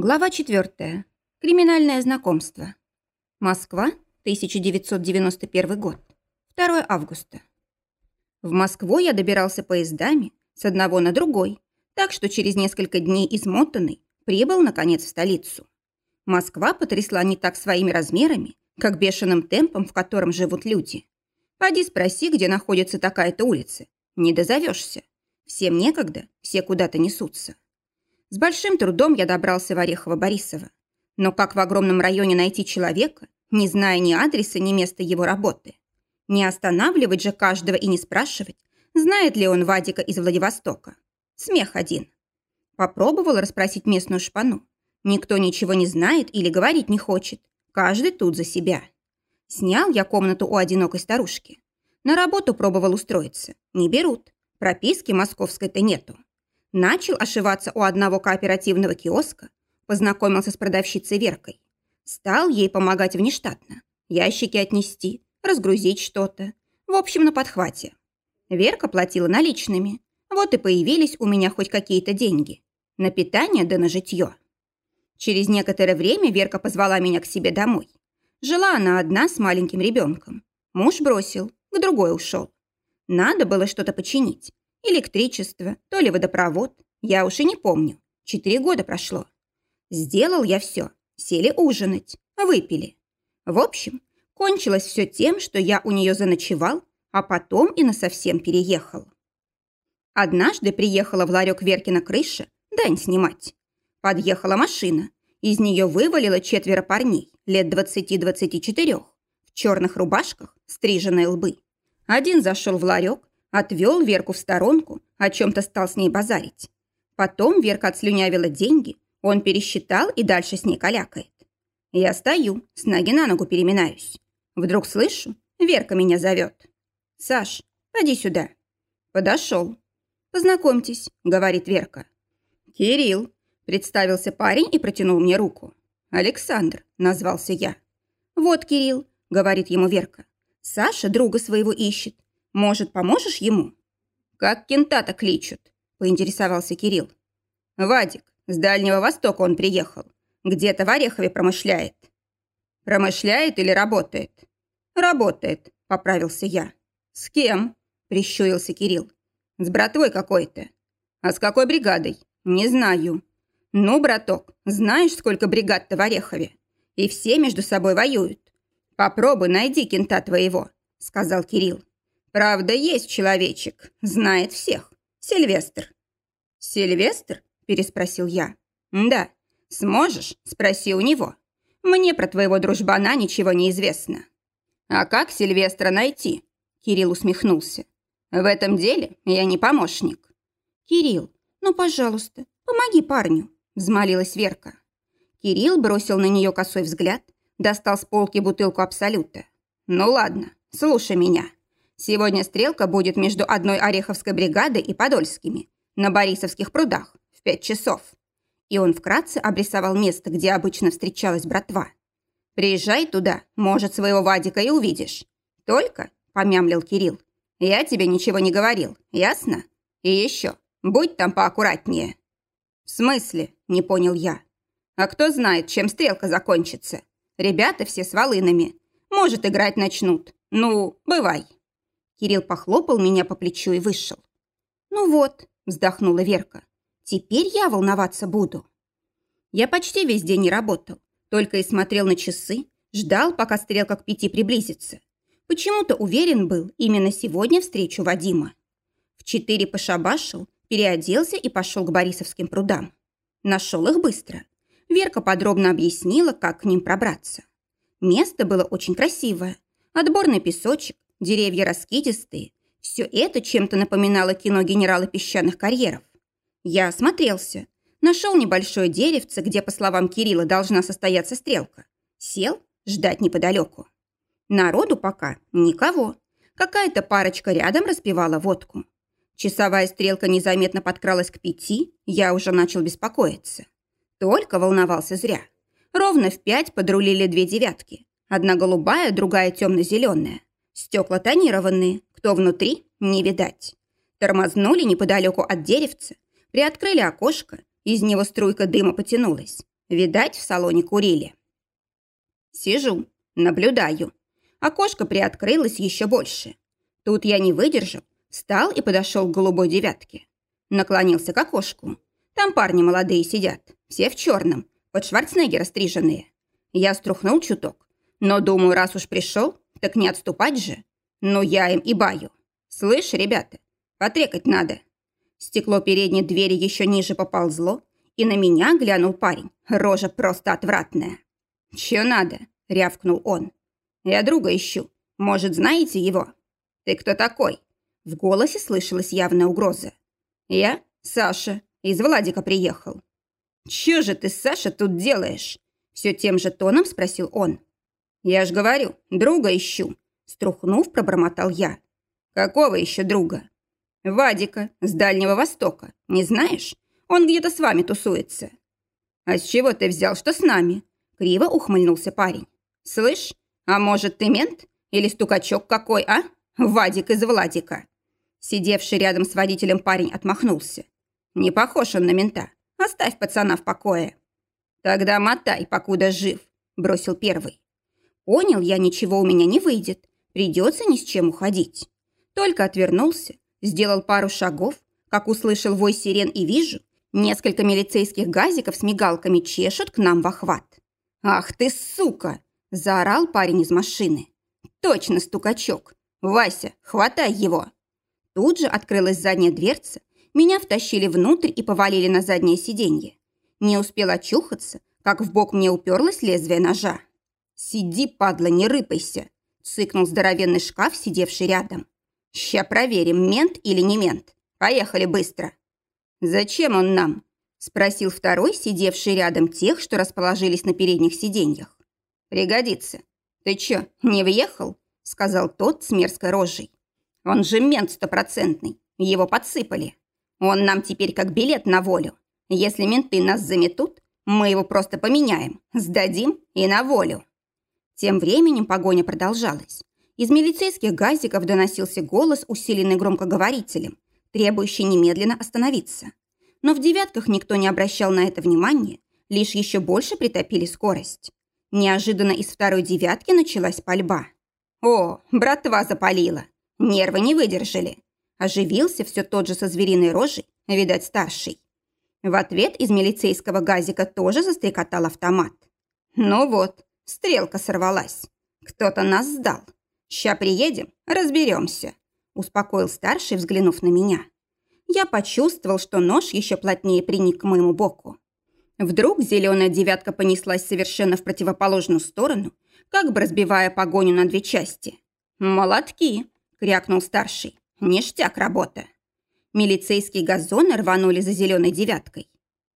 Глава 4. Криминальное знакомство. Москва, 1991 год. 2 августа. В Москву я добирался поездами с одного на другой, так что через несколько дней измотанный прибыл, наконец, в столицу. Москва потрясла не так своими размерами, как бешеным темпом, в котором живут люди. Пойди спроси, где находится такая-то улица. Не дозовешься. Всем некогда, все куда-то несутся. С большим трудом я добрался в Орехово-Борисово. Но как в огромном районе найти человека, не зная ни адреса, ни места его работы? Не останавливать же каждого и не спрашивать, знает ли он Вадика из Владивостока. Смех один. Попробовал расспросить местную шпану. Никто ничего не знает или говорить не хочет. Каждый тут за себя. Снял я комнату у одинокой старушки. На работу пробовал устроиться. Не берут. Прописки московской-то нету. Начал ошиваться у одного кооперативного киоска, познакомился с продавщицей Веркой. Стал ей помогать внештатно. Ящики отнести, разгрузить что-то. В общем, на подхвате. Верка платила наличными. Вот и появились у меня хоть какие-то деньги. На питание да на житье. Через некоторое время Верка позвала меня к себе домой. Жила она одна с маленьким ребенком. Муж бросил, к другой ушел. Надо было что-то починить. Электричество, то ли водопровод, я уж и не помню. Четыре года прошло. Сделал я все. Сели ужинать, выпили. В общем, кончилось все тем, что я у нее заночевал, а потом и насовсем переехал. Однажды приехала в ларек Веркина крыша дань снимать. Подъехала машина. Из нее вывалило четверо парней, лет 20-24, в черных рубашках, стриженные лбы. Один зашел в ларек, Отвел Верку в сторонку, о чем-то стал с ней базарить. Потом Верка отслюнявила деньги, он пересчитал и дальше с ней калякает. Я стою, с ноги на ногу переминаюсь. Вдруг слышу, Верка меня зовет. «Саш, поди сюда». Подошел. «Познакомьтесь», — говорит Верка. «Кирилл», — представился парень и протянул мне руку. «Александр», — назвался я. «Вот, Кирилл», — говорит ему Верка. «Саша друга своего ищет. Может, поможешь ему?» «Как кента-то кличут?» – поинтересовался Кирилл. «Вадик, с Дальнего Востока он приехал. Где-то в Орехове промышляет». «Промышляет или работает?» «Работает», – поправился я. «С кем?» – прищурился Кирилл. «С братвой какой-то». «А с какой бригадой?» «Не знаю». «Ну, браток, знаешь, сколько бригад-то в Орехове? И все между собой воюют. Попробуй найди кента твоего», – сказал Кирилл. Правда, есть человечек, знает всех. Сильвестр». «Сильвестр?» – переспросил я. «Да. Сможешь?» – спроси у него. «Мне про твоего дружбана ничего не известно». «А как Сильвестра найти?» – Кирилл усмехнулся. «В этом деле я не помощник». «Кирилл, ну, пожалуйста, помоги парню», – взмолилась Верка. Кирилл бросил на нее косой взгляд, достал с полки бутылку Абсолюта. «Ну ладно, слушай меня». Сегодня стрелка будет между одной Ореховской бригадой и Подольскими на Борисовских прудах в пять часов. И он вкратце обрисовал место, где обычно встречалась братва. «Приезжай туда, может, своего Вадика и увидишь. Только, — помямлил Кирилл, — я тебе ничего не говорил, ясно? И еще, будь там поаккуратнее». «В смысле?» – не понял я. «А кто знает, чем стрелка закончится? Ребята все с волынами. Может, играть начнут. Ну, бывай». Кирилл похлопал меня по плечу и вышел. «Ну вот», – вздохнула Верка, – «теперь я волноваться буду». Я почти весь день не работал, только и смотрел на часы, ждал, пока стрелка к пяти приблизится. Почему-то уверен был, именно сегодня встречу Вадима. В четыре пошабашил, переоделся и пошел к Борисовским прудам. Нашел их быстро. Верка подробно объяснила, как к ним пробраться. Место было очень красивое. Отборный песочек, деревья раскидистые. Все это чем-то напоминало кино генерала песчаных карьеров. Я осмотрелся. Нашел небольшое деревце, где, по словам Кирилла, должна состояться стрелка. Сел, ждать неподалеку. Народу пока никого. Какая-то парочка рядом распивала водку. Часовая стрелка незаметно подкралась к пяти, я уже начал беспокоиться. Только волновался зря. Ровно в пять подрулили две девятки. Одна голубая, другая темно-зеленая. Стекла тонированные, кто внутри, не видать. Тормознули неподалеку от деревца, приоткрыли окошко, из него струйка дыма потянулась. Видать, в салоне курили. Сижу, наблюдаю. Окошко приоткрылось еще больше. Тут я не выдержал, встал и подошел к голубой девятке. Наклонился к окошку. Там парни молодые сидят, все в черном, под Шварценеггера стриженные. Я струхнул чуток, но думаю, раз уж пришел, так не отступать же. Ну, я им и баю. Слышь, ребята, потрекать надо. Стекло передней двери еще ниже поползло, и на меня глянул парень. Рожа просто отвратная. «Чё надо?» – рявкнул он. «Я друга ищу. Может, знаете его?» «Ты кто такой?» В голосе слышалась явная угроза. «Я Саша. Из Владика приехал». «Чё же ты, Саша, тут делаешь?» Все тем же тоном спросил он. «Я ж говорю, друга ищу», – струхнув, пробормотал я. «Какого еще друга?» «Вадика, с Дальнего Востока. Не знаешь? Он где-то с вами тусуется». «А с чего ты взял, что с нами?» Криво ухмыльнулся парень. «Слышь, а может ты мент? Или стукачок какой, а? Вадик из Владика». Сидевший рядом с водителем парень отмахнулся. «Не похож он на мента. Оставь пацана в покое». «Тогда мотай, покуда жив», – бросил первый. Понял я, ничего у меня не выйдет. Придется ни с чем уходить. Только отвернулся, сделал пару шагов, как услышал вой сирен и вижу, несколько милицейских газиков с мигалками чешут к нам в охват. «Ах ты, сука!» – заорал парень из машины. «Точно стукачок! Вася, хватай его!» Тут же открылась задняя дверца, меня втащили внутрь и повалили на заднее сиденье. Не успел очухаться, как в бок мне уперлось лезвие ножа. «Сиди, падла, не рыпайся!» – цыкнул здоровенный шкаф, сидевший рядом. «Ща проверим, мент или не мент. Поехали быстро!» «Зачем он нам?» – спросил второй, сидевший рядом тех, что расположились на передних сиденьях. «Пригодится. Ты чё, не въехал?» – сказал тот с мерзкой рожей. «Он же мент стопроцентный. Его подсыпали. Он нам теперь как билет на волю. Если менты нас заметут, мы его просто поменяем, сдадим и на волю». Тем временем погоня продолжалась. Из милицейских газиков доносился голос, усиленный громкоговорителем, требующий немедленно остановиться. Но в девятках никто не обращал на это внимания, лишь еще больше притопили скорость. Неожиданно из второй девятки началась пальба. «О, братва запалила! Нервы не выдержали!» Оживился все тот же со звериной рожей, видать, старший. В ответ из милицейского газика тоже застрекотал автомат. «Ну вот, Стрелка сорвалась. Кто-то нас сдал. Ща приедем, разберемся», – успокоил старший, взглянув на меня. Я почувствовал, что нож еще плотнее приник к моему боку. Вдруг зеленая девятка понеслась совершенно в противоположную сторону, как бы разбивая погоню на две части. «Молотки!» – крякнул старший. «Ништяк работа!» Милицейские газоны рванули за зеленой девяткой.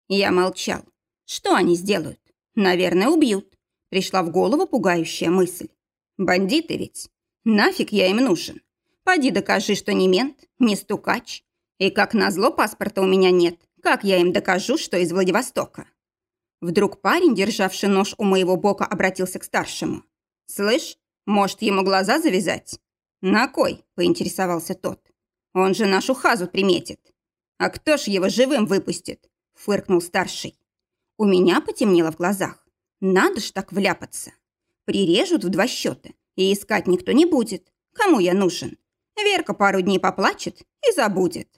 Я молчал. Что они сделают? Наверное, убьют. Пришла в голову пугающая мысль. Бандиты ведь. Нафиг я им нужен? Поди докажи, что не мент, не стукач. И как назло паспорта у меня нет. Как я им докажу, что из Владивостока? Вдруг парень, державший нож у моего бока, обратился к старшему. «Слышь, может, ему глаза завязать?» «На кой?» – поинтересовался тот. «Он же нашу хазу приметит». «А кто ж его живым выпустит?» – фыркнул старший. У меня потемнело в глазах. Надо ж так вляпаться. Прирежут в два счета, и искать никто не будет. Кому я нужен? Верка пару дней поплачет и забудет.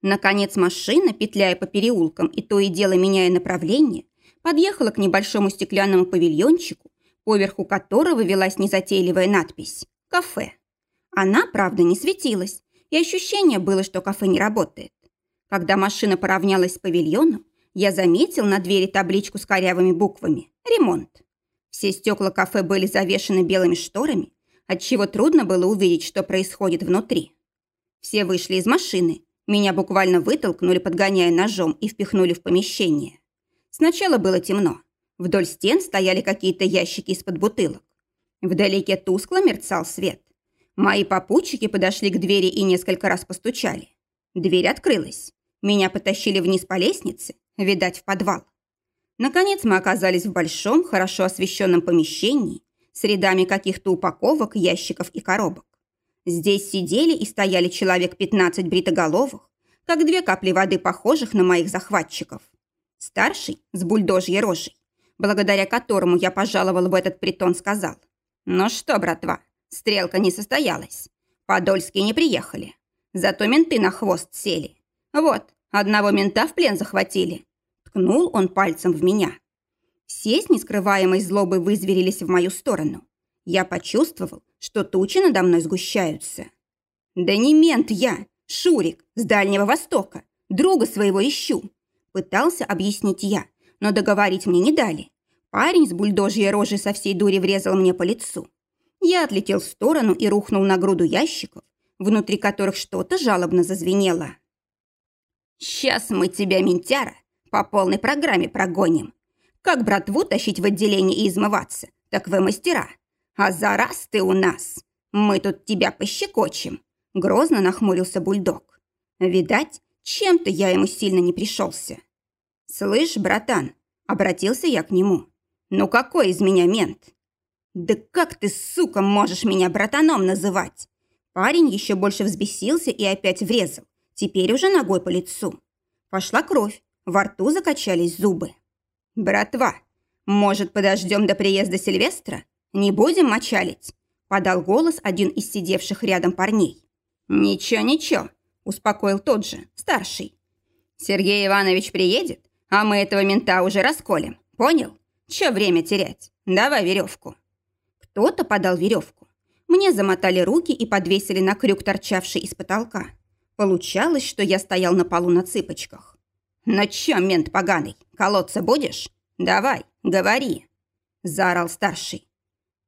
Наконец машина, петляя по переулкам и то и дело меняя направление, подъехала к небольшому стеклянному павильончику, поверху которого велась незатейливая надпись «Кафе». Она, правда, не светилась, и ощущение было, что кафе не работает. Когда машина поравнялась с павильоном, я заметил на двери табличку с корявыми буквами «Ремонт». Все стекла кафе были завешены белыми шторами, отчего трудно было увидеть, что происходит внутри. Все вышли из машины, меня буквально вытолкнули, подгоняя ножом, и впихнули в помещение. Сначала было темно. Вдоль стен стояли какие-то ящики из-под бутылок. Вдалеке тускло мерцал свет. Мои попутчики подошли к двери и несколько раз постучали. Дверь открылась. Меня потащили вниз по лестнице, видать, в подвал. Наконец мы оказались в большом, хорошо освещенном помещении с рядами каких-то упаковок, ящиков и коробок. Здесь сидели и стояли человек 15 бритоголовых, как две капли воды, похожих на моих захватчиков. Старший, с бульдожьей рожей, благодаря которому я пожаловал в этот притон, сказал. «Ну что, братва, стрелка не состоялась. Подольские не приехали. Зато менты на хвост сели. Вот, одного мента в плен захватили». Ткнул он пальцем в меня. Все с нескрываемой злобой вызверились в мою сторону. Я почувствовал, что тучи надо мной сгущаются. «Да не мент я, Шурик, с Дальнего Востока. Друга своего ищу», – пытался объяснить я, но договорить мне не дали. Парень с бульдожьей рожей со всей дури врезал мне по лицу. Я отлетел в сторону и рухнул на груду ящиков, внутри которых что-то жалобно зазвенело. «Сейчас мы тебя, ментяра, по полной программе прогоним. Как братву тащить в отделение и измываться, так вы мастера. А за раз ты у нас. Мы тут тебя пощекочем». Грозно нахмурился бульдог. Видать, чем-то я ему сильно не пришелся. «Слышь, братан», — обратился я к нему, «Ну какой из меня мент?» «Да как ты, сука, можешь меня братаном называть?» Парень еще больше взбесился и опять врезал, теперь уже ногой по лицу. Пошла кровь, во рту закачались зубы. «Братва, может, подождем до приезда Сильвестра? Не будем мочалить?» Подал голос один из сидевших рядом парней. «Ничего, ничего», – успокоил тот же, старший. «Сергей Иванович приедет, а мы этого мента уже расколем, понял? Че время терять? Давай веревку. Кто-то подал веревку. Мне замотали руки и подвесили на крюк, торчавший из потолка. Получалось, что я стоял на полу на цыпочках. «Ну чё, мент поганый, колоться будешь? Давай, говори!» Заорал старший.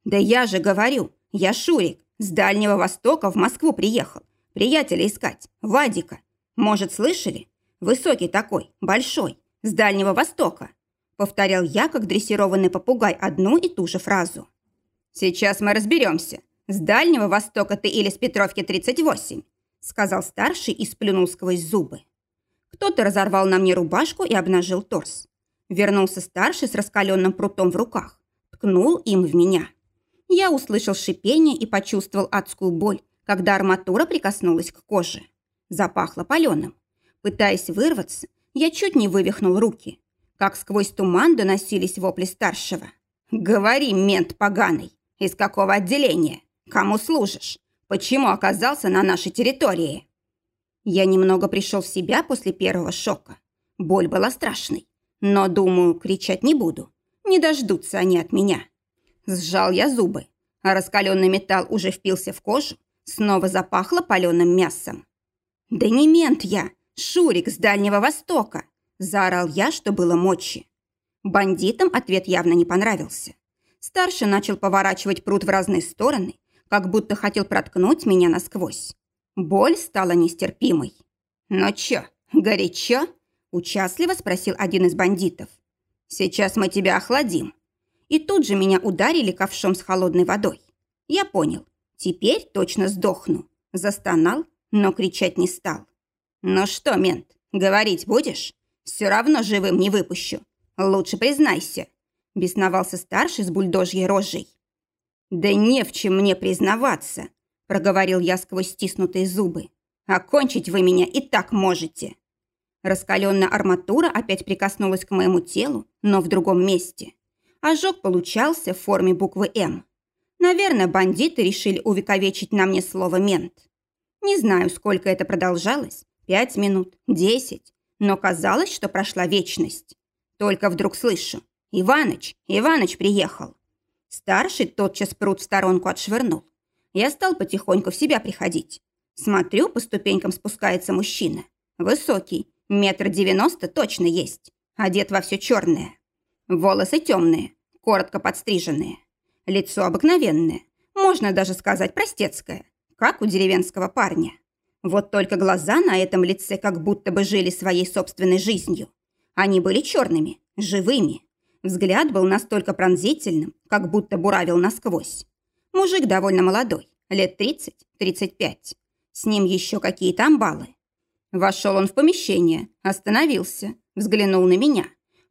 «Да я же говорю, я Шурик, с Дальнего Востока в Москву приехал. Приятеля искать, Вадика. Может, слышали? Высокий такой, большой, с Дальнего Востока. Повторял я, как дрессированный попугай, одну и ту же фразу. «Сейчас мы разберемся, с Дальнего Востока ты или с Петровки 38», сказал старший и сплюнул сквозь зубы. Кто-то разорвал на мне рубашку и обнажил торс. Вернулся старший с раскаленным прутом в руках. Ткнул им в меня. Я услышал шипение и почувствовал адскую боль, когда арматура прикоснулась к коже. Запахло паленым. Пытаясь вырваться, я чуть не вывихнул руки как сквозь туман доносились вопли старшего. «Говори, мент поганый, из какого отделения? Кому служишь? Почему оказался на нашей территории?» Я немного пришел в себя после первого шока. Боль была страшной, но, думаю, кричать не буду. Не дождутся они от меня. Сжал я зубы, а раскаленный металл уже впился в кожу, снова запахло паленым мясом. «Да не мент я, Шурик с Дальнего Востока!» Заорал я, что было мочи. Бандитам ответ явно не понравился. Старший начал поворачивать пруд в разные стороны, как будто хотел проткнуть меня насквозь. Боль стала нестерпимой. «Ну чё, горячо?» – участливо спросил один из бандитов. «Сейчас мы тебя охладим». И тут же меня ударили ковшом с холодной водой. Я понял, теперь точно сдохну. Застонал, но кричать не стал. «Ну что, мент, говорить будешь?» Все равно живым не выпущу. Лучше признайся», – бесновался старший с бульдожьей рожей. «Да не в чем мне признаваться», – проговорил я сквозь стиснутые зубы. «Окончить вы меня и так можете». Раскаленная арматура опять прикоснулась к моему телу, но в другом месте. Ожог получался в форме буквы «М». Наверное, бандиты решили увековечить на мне слово «мент». Не знаю, сколько это продолжалось. Пять минут, десять но казалось, что прошла вечность. Только вдруг слышу «Иваныч, Иваныч приехал». Старший тотчас пруд в сторонку отшвырнул. Я стал потихоньку в себя приходить. Смотрю, по ступенькам спускается мужчина. Высокий, метр девяносто точно есть. Одет во все черное. Волосы темные, коротко подстриженные. Лицо обыкновенное, можно даже сказать простецкое, как у деревенского парня. Вот только глаза на этом лице как будто бы жили своей собственной жизнью. Они были черными, живыми. Взгляд был настолько пронзительным, как будто буравил насквозь. Мужик довольно молодой, лет 30-35. С ним еще какие-то амбалы. Вошел он в помещение, остановился, взглянул на меня.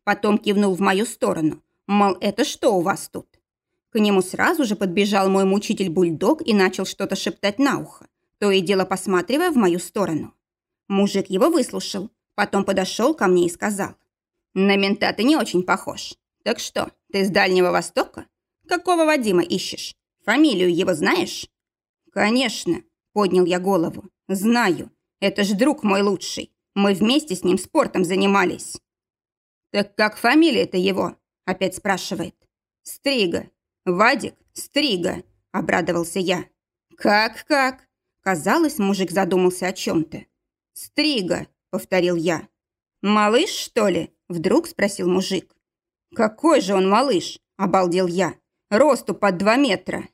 Потом кивнул в мою сторону, мол, это что у вас тут? К нему сразу же подбежал мой мучитель-бульдог и начал что-то шептать на ухо то и дело посматривая в мою сторону. Мужик его выслушал, потом подошел ко мне и сказал. На мента ты не очень похож. Так что, ты с Дальнего Востока? Какого Вадима ищешь? Фамилию его знаешь? Конечно, поднял я голову. Знаю. Это же друг мой лучший. Мы вместе с ним спортом занимались. Так как фамилия-то его? Опять спрашивает. Стрига. Вадик Стрига, обрадовался я. Как-как? Казалось, мужик задумался о чем-то. Стрига, повторил я. «Малыш, что ли?» – вдруг спросил мужик. «Какой же он малыш?» – обалдел я. «Росту под два метра».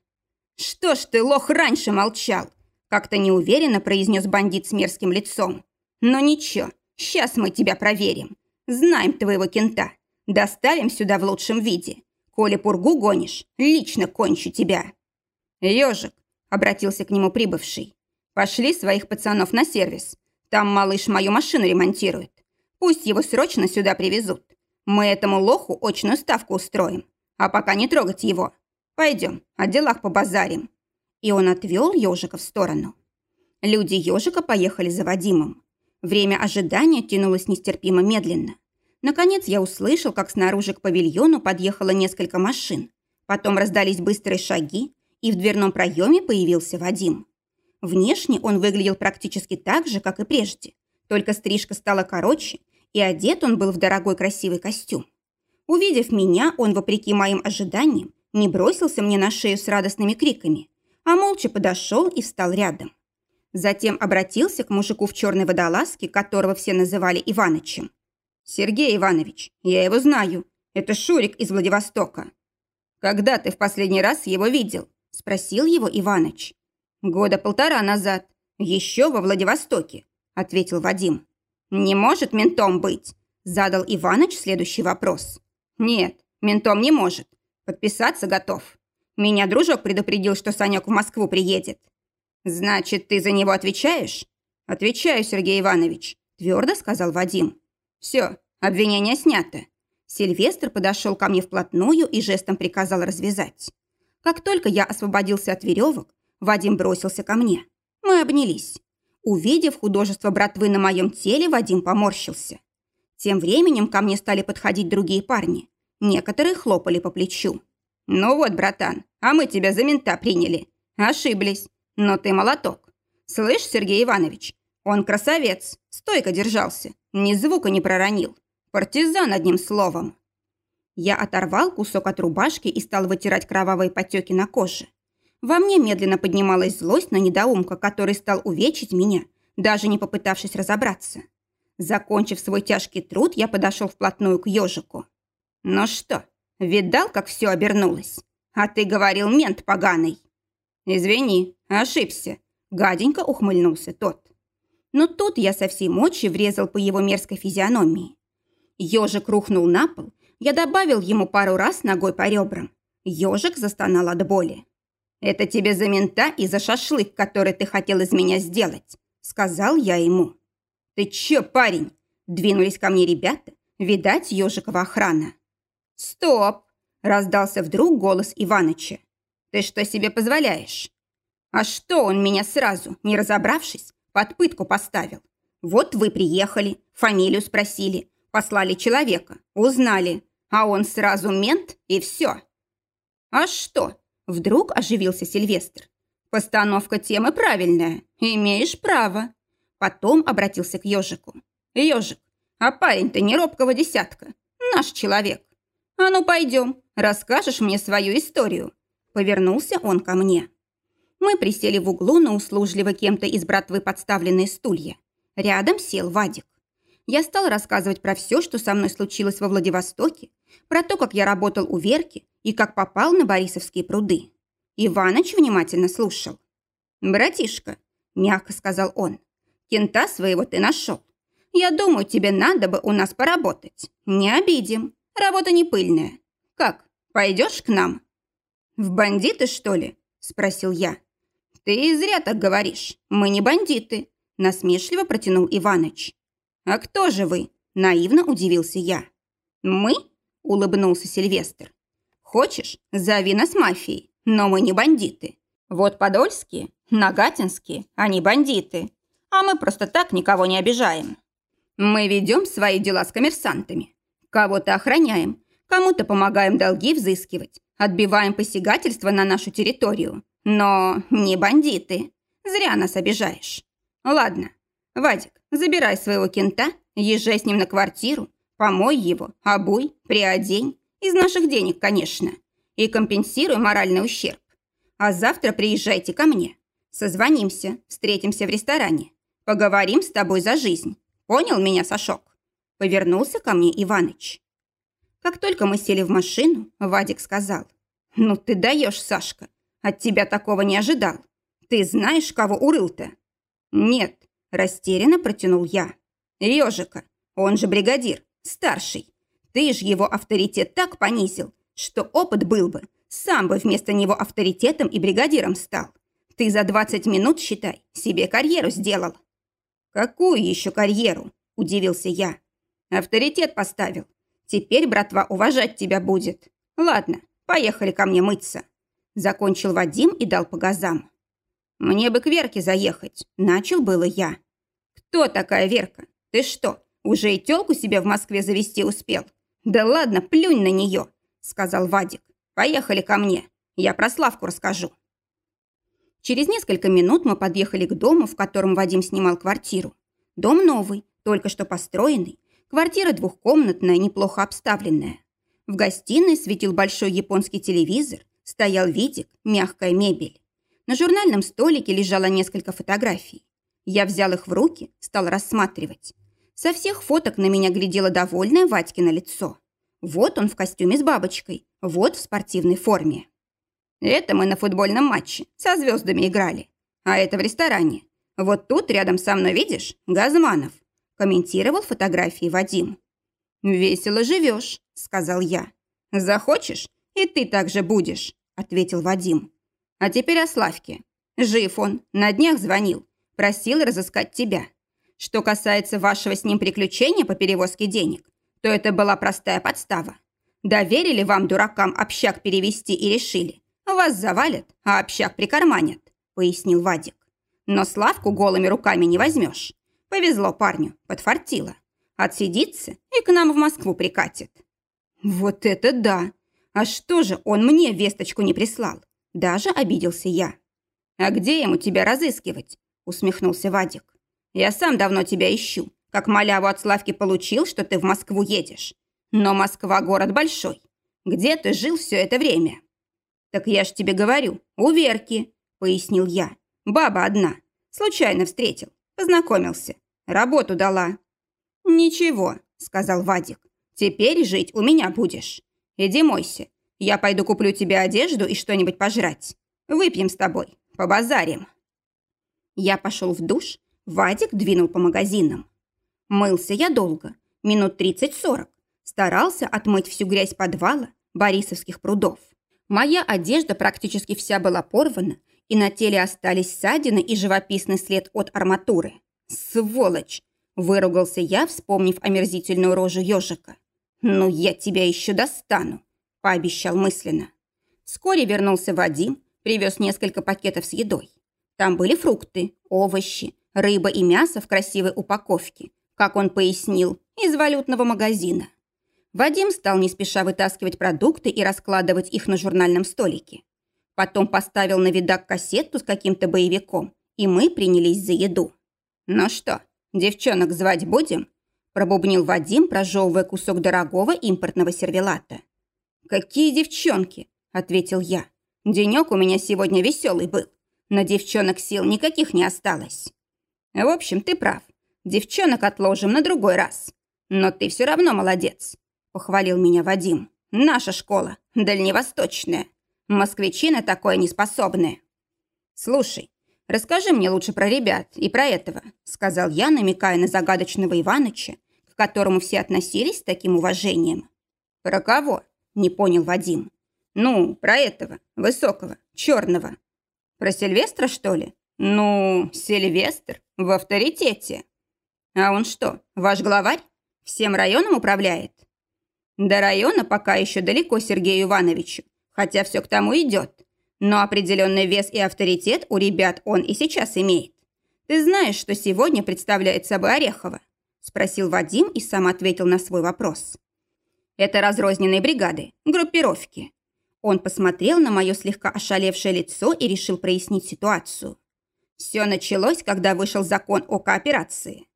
«Что ж ты, лох, раньше молчал?» – как-то неуверенно произнес бандит с мерзким лицом. «Но ничего, сейчас мы тебя проверим. Знаем твоего кента. Доставим сюда в лучшем виде. Коли пургу гонишь, лично кончу тебя». «Ежик», – обратился к нему прибывший, – «пошли своих пацанов на сервис. Там малыш мою машину ремонтирует. Пусть его срочно сюда привезут. Мы этому лоху очную ставку устроим. А пока не трогать его. Пойдем, о делах побазарим». И он отвел ежика в сторону. Люди ежика поехали за Вадимом. Время ожидания тянулось нестерпимо медленно. Наконец я услышал, как снаружи к павильону подъехало несколько машин. Потом раздались быстрые шаги, и в дверном проеме появился Вадим. Внешне он выглядел практически так же, как и прежде. Только стрижка стала короче, и одет он был в дорогой красивый костюм. Увидев меня, он, вопреки моим ожиданиям, не бросился мне на шею с радостными криками, а молча подошел и встал рядом. Затем обратился к мужику в черной водолазке, которого все называли Иванычем. «Сергей Иванович, я его знаю. Это Шурик из Владивостока». «Когда ты в последний раз его видел?» – спросил его Иваныч. «Года полтора назад. Еще во Владивостоке», – ответил Вадим. «Не может ментом быть?» – задал Иваныч следующий вопрос. «Нет, ментом не может. Подписаться готов. Меня дружок предупредил, что Санек в Москву приедет». «Значит, ты за него отвечаешь?» «Отвечаю, Сергей Иванович», – твердо сказал Вадим. «Все, обвинение снято». Сильвестр подошел ко мне вплотную и жестом приказал развязать. Как только я освободился от веревок, Вадим бросился ко мне. Мы обнялись. Увидев художество братвы на моем теле, Вадим поморщился. Тем временем ко мне стали подходить другие парни. Некоторые хлопали по плечу. «Ну вот, братан, а мы тебя за мента приняли. Ошиблись. Но ты молоток. Слышь, Сергей Иванович, он красавец, стойко держался, ни звука не проронил. Партизан одним словом». Я оторвал кусок от рубашки и стал вытирать кровавые потеки на коже. Во мне медленно поднималась злость на недоумка, который стал увечить меня, даже не попытавшись разобраться. Закончив свой тяжкий труд, я подошел вплотную к ежику. «Ну что, видал, как все обернулось? А ты говорил, мент поганый!» «Извини, ошибся», — гаденько ухмыльнулся тот. Но тут я со всей мочи врезал по его мерзкой физиономии. Ежик рухнул на пол, я добавил ему пару раз ногой по ребрам. Ежик застонал от боли. «Это тебе за мента и за шашлык, который ты хотел из меня сделать», — сказал я ему. «Ты чё, парень?» — двинулись ко мне ребята, видать, ежикова охрана. «Стоп!» — раздался вдруг голос Иваныча. «Ты что себе позволяешь?» «А что он меня сразу, не разобравшись, под пытку поставил? Вот вы приехали, фамилию спросили, послали человека, узнали, а он сразу мент и все». «А что?» Вдруг оживился Сильвестр. «Постановка темы правильная. Имеешь право». Потом обратился к ежику. «Ежик, а парень-то не робкого десятка. Наш человек. А ну пойдем, расскажешь мне свою историю». Повернулся он ко мне. Мы присели в углу на услужливо кем-то из братвы подставленные стулья. Рядом сел Вадик. Я стал рассказывать про все, что со мной случилось во Владивостоке, про то, как я работал у Верки и как попал на Борисовские пруды. Иваныч внимательно слушал. «Братишка», – мягко сказал он, – «кента своего ты нашел. Я думаю, тебе надо бы у нас поработать. Не обидим. Работа не пыльная. Как, пойдешь к нам?» «В бандиты, что ли?» – спросил я. «Ты зря так говоришь. Мы не бандиты», – насмешливо протянул Иваныч. «А кто же вы?» – наивно удивился я. «Мы?» – улыбнулся Сильвестр. Хочешь, зови нас мафией, но мы не бандиты. Вот подольские, нагатинские, они бандиты. А мы просто так никого не обижаем. Мы ведем свои дела с коммерсантами. Кого-то охраняем, кому-то помогаем долги взыскивать, отбиваем посягательство на нашу территорию. Но не бандиты. Зря нас обижаешь. Ладно, Вадик, забирай своего кента, езжай с ним на квартиру, помой его, обуй, приодень. Из наших денег, конечно. И компенсируй моральный ущерб. А завтра приезжайте ко мне. Созвонимся, встретимся в ресторане. Поговорим с тобой за жизнь. Понял меня, Сашок?» Повернулся ко мне Иваныч. Как только мы сели в машину, Вадик сказал. «Ну ты даешь, Сашка. От тебя такого не ожидал. Ты знаешь, кого урыл-то?» «Нет», – растерянно протянул я. «Ежика, он же бригадир, старший. Ты ж его авторитет так понизил, что опыт был бы, сам бы вместо него авторитетом и бригадиром стал. Ты за 20 минут, считай, себе карьеру сделал». «Какую еще карьеру?» – удивился я. «Авторитет поставил. Теперь братва уважать тебя будет. Ладно, поехали ко мне мыться». Закончил Вадим и дал по газам. «Мне бы к Верке заехать», – начал было я. «Кто такая Верка? Ты что, уже и тёлку себе в Москве завести успел?» «Да ладно, плюнь на нее», – сказал Вадик. «Поехали ко мне, я про Славку расскажу». Через несколько минут мы подъехали к дому, в котором Вадим снимал квартиру. Дом новый, только что построенный. Квартира двухкомнатная, неплохо обставленная. В гостиной светил большой японский телевизор, стоял видик, мягкая мебель. На журнальном столике лежало несколько фотографий. Я взял их в руки, стал рассматривать. Со всех фоток на меня глядело довольное Вадькино лицо. Вот он в костюме с бабочкой, вот в спортивной форме. Это мы на футбольном матче со звездами играли. А это в ресторане. Вот тут рядом со мной, видишь, Газманов. Комментировал фотографии Вадим. «Весело живешь», — сказал я. «Захочешь, и ты так же будешь», — ответил Вадим. «А теперь о Славке. Жив он, на днях звонил, просил разыскать тебя. Что касается вашего с ним приключения по перевозке денег, то это была простая подстава. Доверили вам, дуракам, общак перевести и решили, «Вас завалят, а общак прикарманят», — пояснил Вадик. «Но Славку голыми руками не возьмешь. Повезло парню, подфартило. Отсидится и к нам в Москву прикатит». «Вот это да! А что же он мне весточку не прислал?» Даже обиделся я. «А где ему тебя разыскивать?» — усмехнулся Вадик. «Я сам давно тебя ищу. Как маляву от Славки получил, что ты в Москву едешь. Но Москва город большой. Где ты жил все это время?» «Так я ж тебе говорю, у Верки», – пояснил я. «Баба одна. Случайно встретил. Познакомился. Работу дала». «Ничего», – сказал Вадик. «Теперь жить у меня будешь. Иди мойся. Я пойду куплю тебе одежду и что-нибудь пожрать. Выпьем с тобой. Побазарим». Я пошел в душ. Вадик двинул по магазинам. Мылся я долго, минут 30-40. Старался отмыть всю грязь подвала Борисовских прудов. Моя одежда практически вся была порвана, и на теле остались ссадины и живописный след от арматуры. «Сволочь!» – выругался я, вспомнив омерзительную рожу ежика. «Ну, я тебя еще достану!» – пообещал мысленно. Вскоре вернулся Вадим, привез несколько пакетов с едой. Там были фрукты, овощи, рыба и мясо в красивой упаковке, как он пояснил, из валютного магазина. Вадим стал не спеша вытаскивать продукты и раскладывать их на журнальном столике. Потом поставил на видак кассету с каким-то боевиком, и мы принялись за еду. «Ну что, девчонок звать будем?» пробубнил Вадим, прожевывая кусок дорогого импортного сервелата. «Какие девчонки?» – ответил я. «Денек у меня сегодня веселый был. На девчонок сил никаких не осталось». «В общем, ты прав. Девчонок отложим на другой раз. Но ты все равно молодец. – похвалил меня Вадим. «Наша школа, дальневосточная. Москвичи на такое не способны». «Слушай, расскажи мне лучше про ребят и про этого», – сказал я, намекая на загадочного Иваныча, к которому все относились с таким уважением. «Про кого?» – не понял Вадим. «Ну, про этого, высокого, черного». «Про Сильвестра, что ли?» «Ну, Сильвестр в авторитете». «А он что, ваш главарь? Всем районом управляет?» До района пока еще далеко Сергею Ивановичу, хотя все к тому идет. Но определенный вес и авторитет у ребят он и сейчас имеет. Ты знаешь, что сегодня представляет собой Орехова? Спросил Вадим и сам ответил на свой вопрос. Это разрозненные бригады, группировки. Он посмотрел на мое слегка ошалевшее лицо и решил прояснить ситуацию. Все началось, когда вышел закон о кооперации.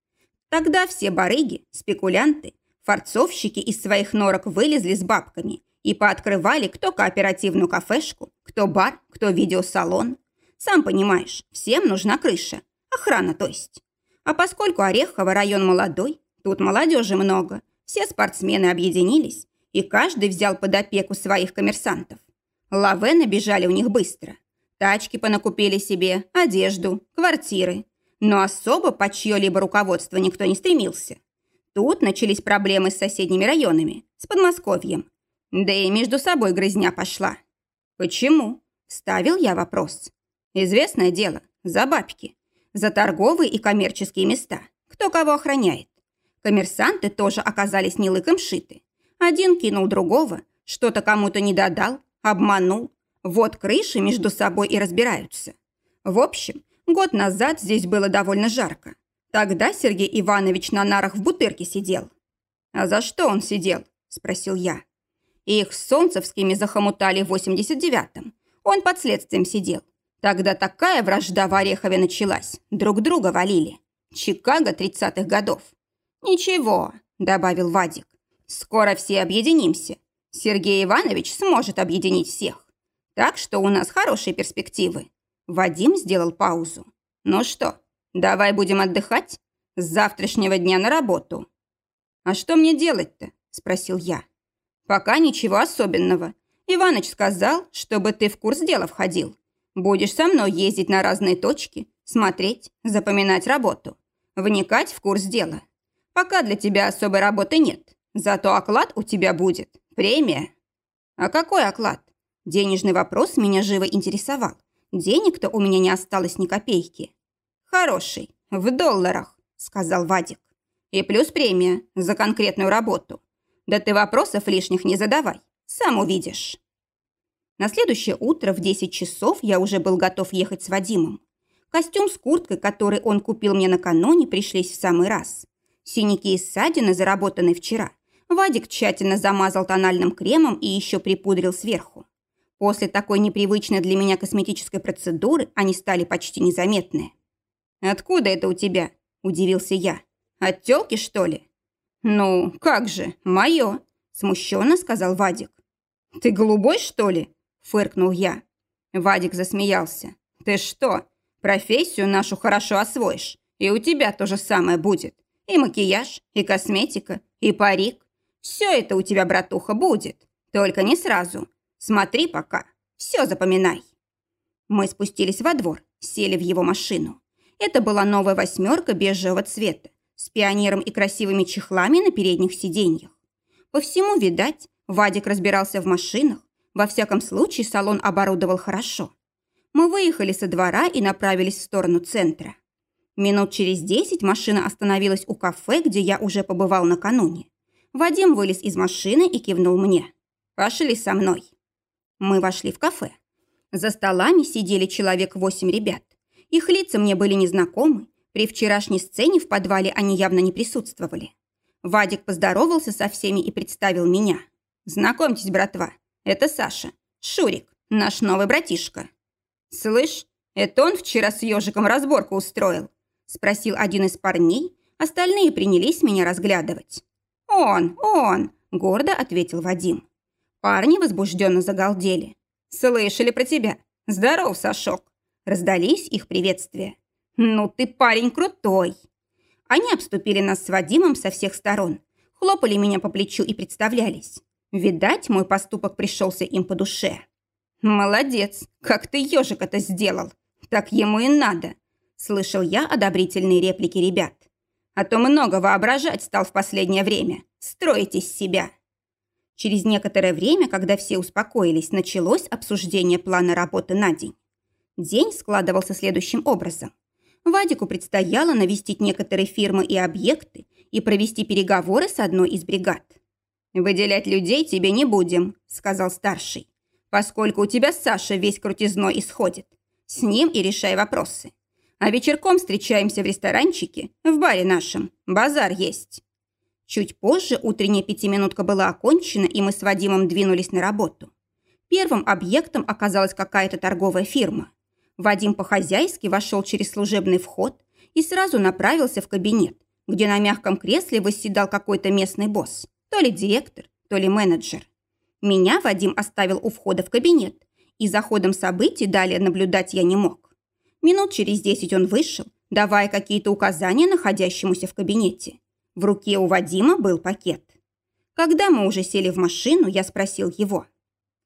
Тогда все барыги, спекулянты, форцовщики из своих норок вылезли с бабками и пооткрывали кто кооперативную кафешку, кто бар, кто видеосалон. Сам понимаешь, всем нужна крыша. Охрана, то есть. А поскольку Орехово район молодой, тут молодежи много, все спортсмены объединились, и каждый взял под опеку своих коммерсантов. Лаве набежали у них быстро. Тачки понакупили себе, одежду, квартиры. Но особо под чье-либо руководство никто не стремился. Тут начались проблемы с соседними районами, с Подмосковьем. Да и между собой грызня пошла. «Почему?» – ставил я вопрос. «Известное дело, за бабки. За торговые и коммерческие места. Кто кого охраняет. Коммерсанты тоже оказались не лыком шиты. Один кинул другого, что-то кому-то не додал, обманул. Вот крыши между собой и разбираются. В общем, год назад здесь было довольно жарко. Тогда Сергей Иванович на нарах в бутырке сидел. «А за что он сидел?» – спросил я. Их с Солнцевскими захомутали в 89-м. Он под следствием сидел. Тогда такая вражда в Орехове началась. Друг друга валили. Чикаго 30-х годов. «Ничего», – добавил Вадик. «Скоро все объединимся. Сергей Иванович сможет объединить всех. Так что у нас хорошие перспективы». Вадим сделал паузу. «Ну что, давай будем отдыхать? С завтрашнего дня на работу». «А что мне делать-то?» – спросил я. «Пока ничего особенного. Иваныч сказал, чтобы ты в курс дела входил. Будешь со мной ездить на разные точки, смотреть, запоминать работу, вникать в курс дела. Пока для тебя особой работы нет. Зато оклад у тебя будет. Премия. А какой оклад? Денежный вопрос меня живо интересовал. Денег-то у меня не осталось ни копейки. Хороший. В долларах, сказал Вадик. И плюс премия за конкретную работу. Да ты вопросов лишних не задавай. Сам увидишь. На следующее утро в 10 часов я уже был готов ехать с Вадимом. Костюм с курткой, который он купил мне накануне, пришлись в самый раз. Синяки и ссадины, заработанные вчера, Вадик тщательно замазал тональным кремом и еще припудрил сверху. После такой непривычной для меня косметической процедуры они стали почти незаметны. «Откуда это у тебя?» – удивился я. «От тёлки, что ли?» «Ну, как же, мое», – смущенно сказал Вадик. «Ты голубой, что ли?» – фыркнул я. Вадик засмеялся. «Ты что, профессию нашу хорошо освоишь, и у тебя то же самое будет. И макияж, и косметика, и парик. Все это у тебя, братуха, будет. Только не сразу. Смотри пока. Все запоминай. Мы спустились во двор, сели в его машину. Это была новая восьмерка бежевого цвета, с пионером и красивыми чехлами на передних сиденьях. По всему, видать, Вадик разбирался в машинах. Во всяком случае, салон оборудовал хорошо. Мы выехали со двора и направились в сторону центра. Минут через десять машина остановилась у кафе, где я уже побывал накануне. Вадим вылез из машины и кивнул мне. «Пошли со мной». Мы вошли в кафе. За столами сидели человек восемь ребят. Их лица мне были незнакомы. При вчерашней сцене в подвале они явно не присутствовали. Вадик поздоровался со всеми и представил меня. «Знакомьтесь, братва, это Саша. Шурик, наш новый братишка». «Слышь, это он вчера с ежиком разборку устроил?» Спросил один из парней, остальные принялись меня разглядывать. «Он, он!» – гордо ответил Вадим. Парни возбужденно загалдели. «Слышали про тебя? Здоров, Сашок!» Раздались их приветствия. «Ну ты парень крутой!» Они обступили нас с Вадимом со всех сторон, хлопали меня по плечу и представлялись. Видать, мой поступок пришелся им по душе. «Молодец! Как ты ежик это сделал! Так ему и надо!» Слышал я одобрительные реплики ребят. А то много воображать стал в последнее время. Строить из себя. Через некоторое время, когда все успокоились, началось обсуждение плана работы на день. День складывался следующим образом. Вадику предстояло навестить некоторые фирмы и объекты и провести переговоры с одной из бригад. «Выделять людей тебе не будем», – сказал старший, «поскольку у тебя Саша весь крутизной исходит. С ним и решай вопросы. А вечерком встречаемся в ресторанчике, в баре нашем. Базар есть». Чуть позже утренняя пятиминутка была окончена, и мы с Вадимом двинулись на работу. Первым объектом оказалась какая-то торговая фирма. Вадим по-хозяйски вошел через служебный вход и сразу направился в кабинет, где на мягком кресле восседал какой-то местный босс, то ли директор, то ли менеджер. Меня Вадим оставил у входа в кабинет, и за ходом событий далее наблюдать я не мог. Минут через десять он вышел, давая какие-то указания находящемуся в кабинете. В руке у Вадима был пакет. Когда мы уже сели в машину, я спросил его.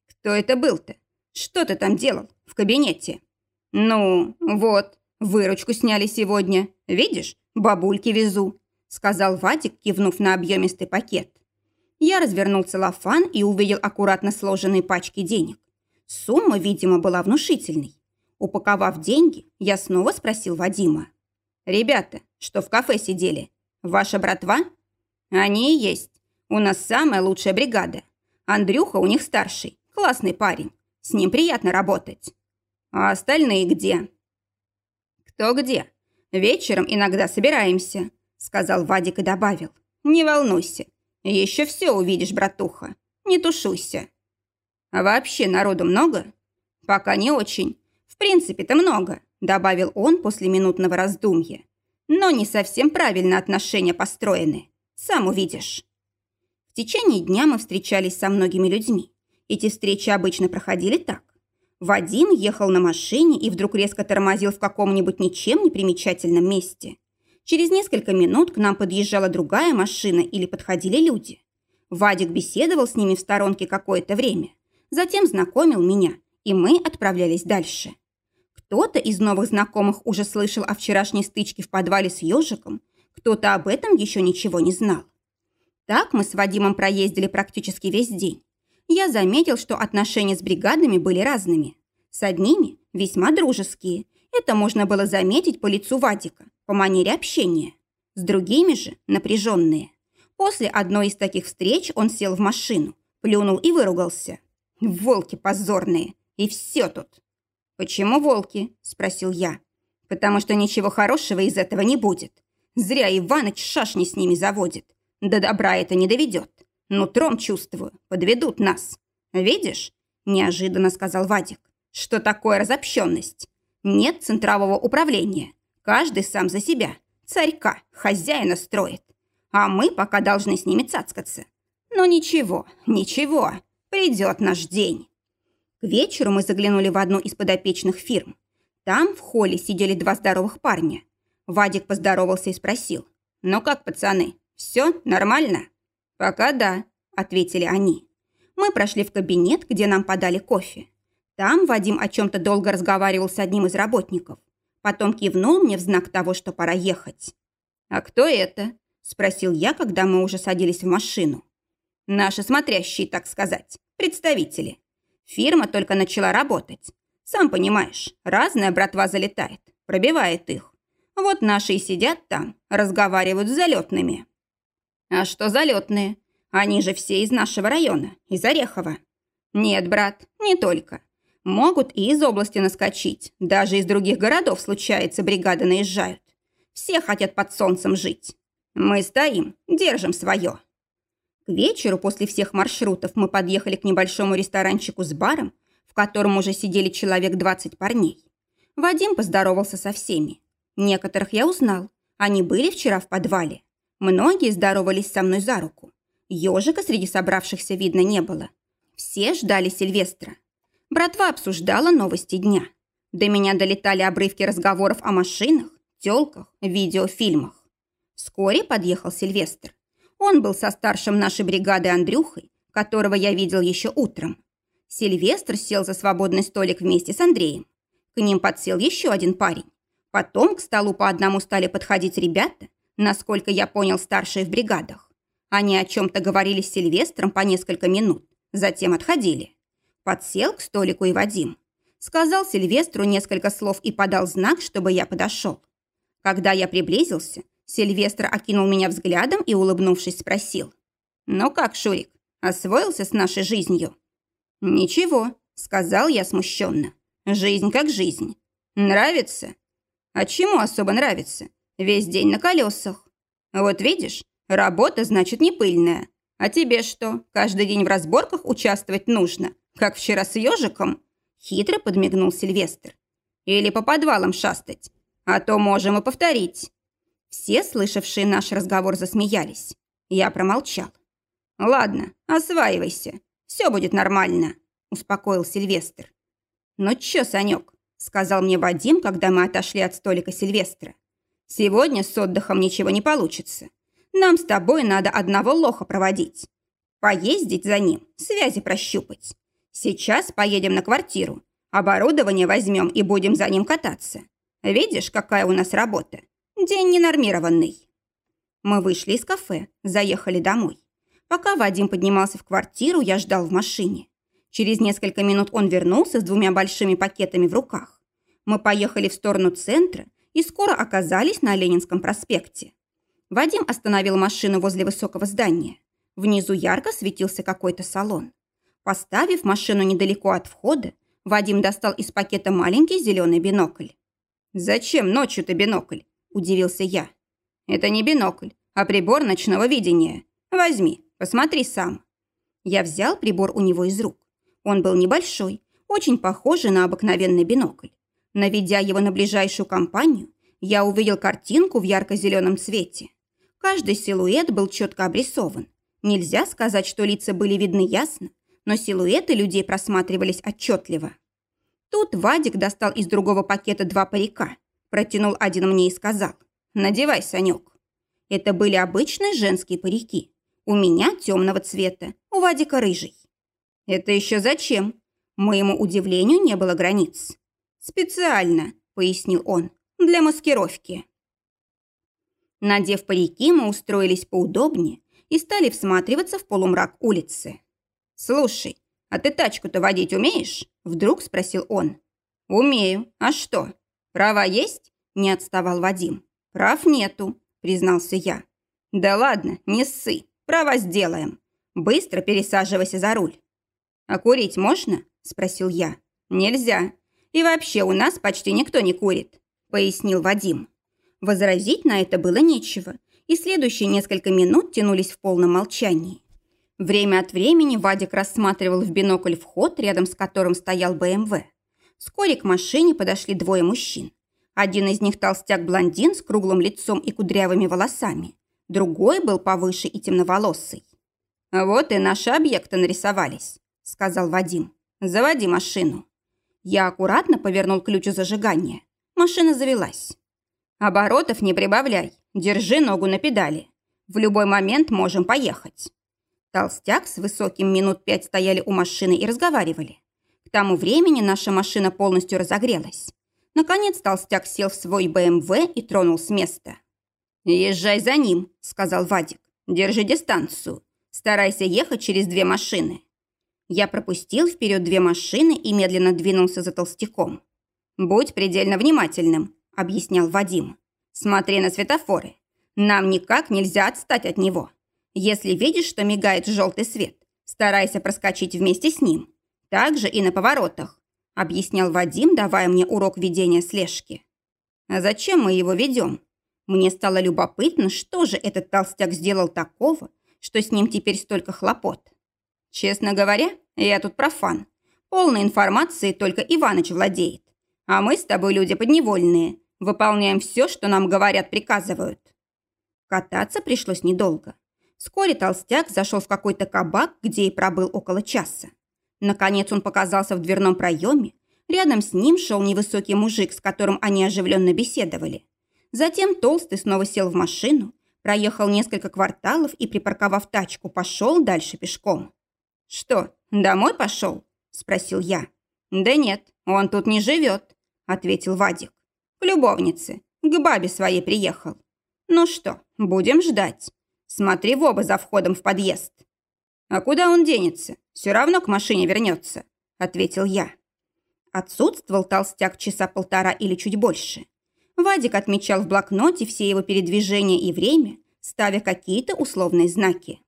«Кто это был-то? Что ты там делал в кабинете?» «Ну, вот, выручку сняли сегодня. Видишь, бабульки везу», сказал Вадик, кивнув на объемистый пакет. Я развернул целлофан и увидел аккуратно сложенные пачки денег. Сумма, видимо, была внушительной. Упаковав деньги, я снова спросил Вадима. «Ребята, что в кафе сидели, Ваша братва? Они и есть. У нас самая лучшая бригада. Андрюха у них старший, классный парень. С ним приятно работать. А остальные где? Кто где? Вечером иногда собираемся, сказал Вадик и добавил. Не волнуйся. Еще все увидишь, братуха. Не тушуйся. А вообще народу много? Пока не очень. В принципе-то много, добавил он после минутного раздумья. Но не совсем правильно отношения построены. Сам увидишь. В течение дня мы встречались со многими людьми. Эти встречи обычно проходили так. Вадим ехал на машине и вдруг резко тормозил в каком-нибудь ничем не примечательном месте. Через несколько минут к нам подъезжала другая машина или подходили люди. Вадик беседовал с ними в сторонке какое-то время. Затем знакомил меня, и мы отправлялись дальше. Кто-то из новых знакомых уже слышал о вчерашней стычке в подвале с ежиком, кто-то об этом еще ничего не знал. Так мы с Вадимом проездили практически весь день. Я заметил, что отношения с бригадами были разными. С одними весьма дружеские. Это можно было заметить по лицу Вадика, по манере общения. С другими же напряженные. После одной из таких встреч он сел в машину, плюнул и выругался. «Волки позорные! И все тут!» «Почему волки?» – спросил я. «Потому что ничего хорошего из этого не будет. Зря Иваныч шашни с ними заводит. До добра это не доведет. Нутром чувствую, подведут нас. Видишь?» – неожиданно сказал Вадик. «Что такое разобщенность? Нет центрового управления. Каждый сам за себя. Царька, хозяина строит. А мы пока должны с ними цацкаться. Но ничего, ничего, придет наш день». К вечеру мы заглянули в одну из подопечных фирм. Там в холле сидели два здоровых парня. Вадик поздоровался и спросил. «Ну как, пацаны, все нормально?» «Пока да», – ответили они. Мы прошли в кабинет, где нам подали кофе. Там Вадим о чем-то долго разговаривал с одним из работников. Потом кивнул мне в знак того, что пора ехать. «А кто это?» – спросил я, когда мы уже садились в машину. «Наши смотрящие, так сказать, представители. Фирма только начала работать. Сам понимаешь, разная братва залетает, пробивает их. Вот наши и сидят там, разговаривают с залетными. А что залетные? Они же все из нашего района, из Орехова. Нет, брат, не только. Могут и из области наскочить. Даже из других городов, случается, бригады наезжают. Все хотят под солнцем жить. Мы стоим, держим свое. К вечеру после всех маршрутов мы подъехали к небольшому ресторанчику с баром, в котором уже сидели человек 20 парней. Вадим поздоровался со всеми. Некоторых я узнал. Они были вчера в подвале. Многие здоровались со мной за руку. Ежика среди собравшихся видно не было. Все ждали Сильвестра. Братва обсуждала новости дня. До меня долетали обрывки разговоров о машинах, телках, видеофильмах. Вскоре подъехал Сильвестр. Он был со старшим нашей бригады Андрюхой, которого я видел еще утром. Сильвестр сел за свободный столик вместе с Андреем. К ним подсел еще один парень. Потом к столу по одному стали подходить ребята, насколько я понял, старшие в бригадах. Они о чем-то говорили с Сильвестром по несколько минут, затем отходили. Подсел к столику и Вадим. Сказал Сильвестру несколько слов и подал знак, чтобы я подошел. Когда я приблизился, Сильвестр окинул меня взглядом и, улыбнувшись, спросил. «Ну как, Шурик, освоился с нашей жизнью?» «Ничего», — сказал я смущенно. «Жизнь как жизнь. Нравится?» «А чему особо нравится? Весь день на колесах. Вот видишь, Работа, значит, не пыльная. А тебе что, каждый день в разборках участвовать нужно, как вчера с ежиком?» Хитро подмигнул Сильвестр. «Или по подвалам шастать. А то можем и повторить». Все, слышавшие наш разговор, засмеялись. Я промолчал. «Ладно, осваивайся. Все будет нормально», – успокоил Сильвестр. «Ну чё, Санёк?» – сказал мне Вадим, когда мы отошли от столика Сильвестра. «Сегодня с отдыхом ничего не получится. Нам с тобой надо одного лоха проводить. Поездить за ним, связи прощупать. Сейчас поедем на квартиру, оборудование возьмем и будем за ним кататься. Видишь, какая у нас работа? День ненормированный». Мы вышли из кафе, заехали домой. Пока Вадим поднимался в квартиру, я ждал в машине. Через несколько минут он вернулся с двумя большими пакетами в руках. Мы поехали в сторону центра и скоро оказались на Ленинском проспекте. Вадим остановил машину возле высокого здания. Внизу ярко светился какой-то салон. Поставив машину недалеко от входа, Вадим достал из пакета маленький зеленый бинокль. «Зачем ночью-то бинокль?» – удивился я. «Это не бинокль, а прибор ночного видения. Возьми, посмотри сам». Я взял прибор у него из рук. Он был небольшой, очень похожий на обыкновенный бинокль. Наведя его на ближайшую компанию, я увидел картинку в ярко-зеленом цвете. Каждый силуэт был четко обрисован. Нельзя сказать, что лица были видны ясно, но силуэты людей просматривались отчетливо. Тут Вадик достал из другого пакета два парика, протянул один мне и сказал «Надевай, Санек». Это были обычные женские парики. У меня темного цвета, у Вадика рыжий. «Это еще зачем?» Моему удивлению не было границ. «Специально», — пояснил он, — «для маскировки». Надев парики, мы устроились поудобнее и стали всматриваться в полумрак улицы. «Слушай, а ты тачку-то водить умеешь?» – вдруг спросил он. «Умею. А что? Права есть?» – не отставал Вадим. «Прав нету», – признался я. «Да ладно, не ссы. Права сделаем. Быстро пересаживайся за руль». «А курить можно?» – спросил я. «Нельзя. И вообще у нас почти никто не курит», – пояснил Вадим. Возразить на это было нечего, и следующие несколько минут тянулись в полном молчании. Время от времени Вадик рассматривал в бинокль вход, рядом с которым стоял БМВ. Вскоре к машине подошли двое мужчин. Один из них толстяк-блондин с круглым лицом и кудрявыми волосами. Другой был повыше и темноволосый. «Вот и наши объекты нарисовались», – сказал Вадим. «Заводи машину». Я аккуратно повернул ключ зажигания. Машина завелась. «Оборотов не прибавляй. Держи ногу на педали. В любой момент можем поехать». Толстяк с высоким минут пять стояли у машины и разговаривали. К тому времени наша машина полностью разогрелась. Наконец толстяк сел в свой БМВ и тронул с места. «Езжай за ним», — сказал Вадик. «Держи дистанцию. Старайся ехать через две машины». Я пропустил вперед две машины и медленно двинулся за толстяком. «Будь предельно внимательным», — объяснял Вадим. «Смотри на светофоры. Нам никак нельзя отстать от него. Если видишь, что мигает желтый свет, старайся проскочить вместе с ним. Также и на поворотах», – объяснял Вадим, давая мне урок ведения слежки. «А зачем мы его ведем?» Мне стало любопытно, что же этот толстяк сделал такого, что с ним теперь столько хлопот. Честно говоря, я тут профан. Полной информации только Иваныч владеет. А мы с тобой люди подневольные. Выполняем все, что нам говорят, приказывают. Кататься пришлось недолго. Вскоре толстяк зашел в какой-то кабак, где и пробыл около часа. Наконец он показался в дверном проеме. Рядом с ним шел невысокий мужик, с которым они оживленно беседовали. Затем Толстый снова сел в машину, проехал несколько кварталов и, припарковав тачку, пошел дальше пешком. «Что, домой пошел?» – спросил я. «Да нет, он тут не живет», – ответил Вадик. «К любовнице, к бабе своей приехал. Ну что, будем ждать». Смотри в оба за входом в подъезд». «А куда он денется? Все равно к машине вернется», – ответил я. Отсутствовал толстяк часа полтора или чуть больше. Вадик отмечал в блокноте все его передвижения и время, ставя какие-то условные знаки.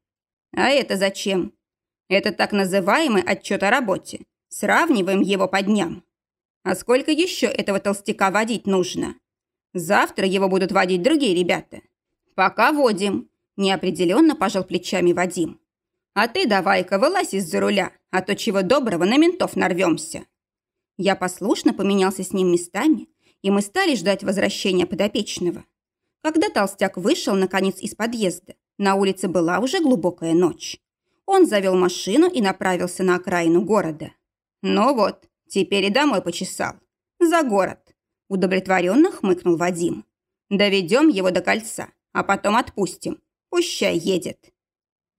«А это зачем?» «Это так называемый отчет о работе. Сравниваем его по дням. А сколько еще этого толстяка водить нужно? Завтра его будут водить другие ребята. Пока водим. Неопределенно пожал плечами Вадим. «А ты давай-ка вылазь из-за руля, а то чего доброго на ментов нарвемся». Я послушно поменялся с ним местами, и мы стали ждать возвращения подопечного. Когда толстяк вышел, наконец, из подъезда, на улице была уже глубокая ночь. Он завел машину и направился на окраину города. «Ну вот, теперь и домой почесал. За город», – удовлетворенно хмыкнул Вадим. «Доведем его до кольца, а потом отпустим. Пущай едет».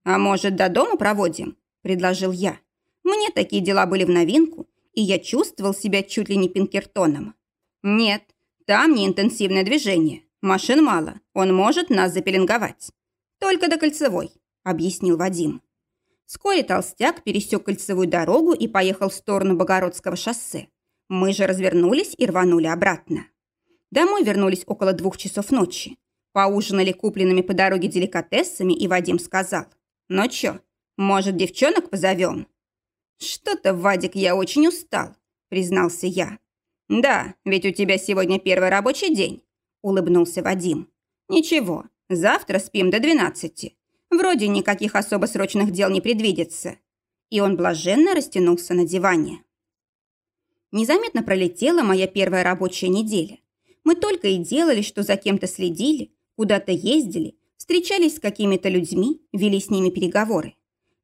«А может, до дома проводим?» – предложил я. Мне такие дела были в новинку, и я чувствовал себя чуть ли не Пинкертоном. «Нет, там не интенсивное движение. Машин мало, он может нас запеленговать. Только до кольцевой», – объяснил Вадим. Вскоре толстяк пересек кольцевую дорогу и поехал в сторону Богородского шоссе. Мы же развернулись и рванули обратно. Домой вернулись около двух часов ночи. Поужинали купленными по дороге деликатесами, и Вадим сказал. «Ну чё, может, девчонок позовем?» «Что-то, Вадик, я очень устал», – признался я. «Да, ведь у тебя сегодня первый рабочий день», – улыбнулся Вадим. «Ничего, завтра спим до двенадцати. Вроде никаких особо срочных дел не предвидится». И он блаженно растянулся на диване. Незаметно пролетела моя первая рабочая неделя. Мы только и делали, что за кем-то следили, куда-то ездили, встречались с какими-то людьми, вели с ними переговоры.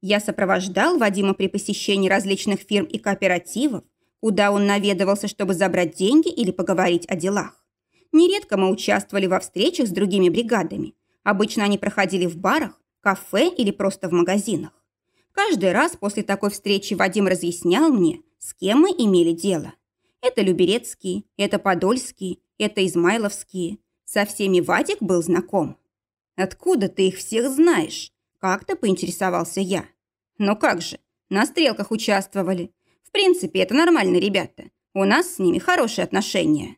Я сопровождал Вадима при посещении различных фирм и кооперативов, куда он наведывался, чтобы забрать деньги или поговорить о делах. Нередко мы участвовали во встречах с другими бригадами. Обычно они проходили в барах, кафе или просто в магазинах. Каждый раз после такой встречи Вадим разъяснял мне, с кем мы имели дело. Это Люберецкие, это Подольские, это Измайловские. Со всеми Вадик был знаком. «Откуда ты их всех знаешь?» Как-то поинтересовался я. «Ну как же, на стрелках участвовали. В принципе, это нормальные ребята. У нас с ними хорошие отношения».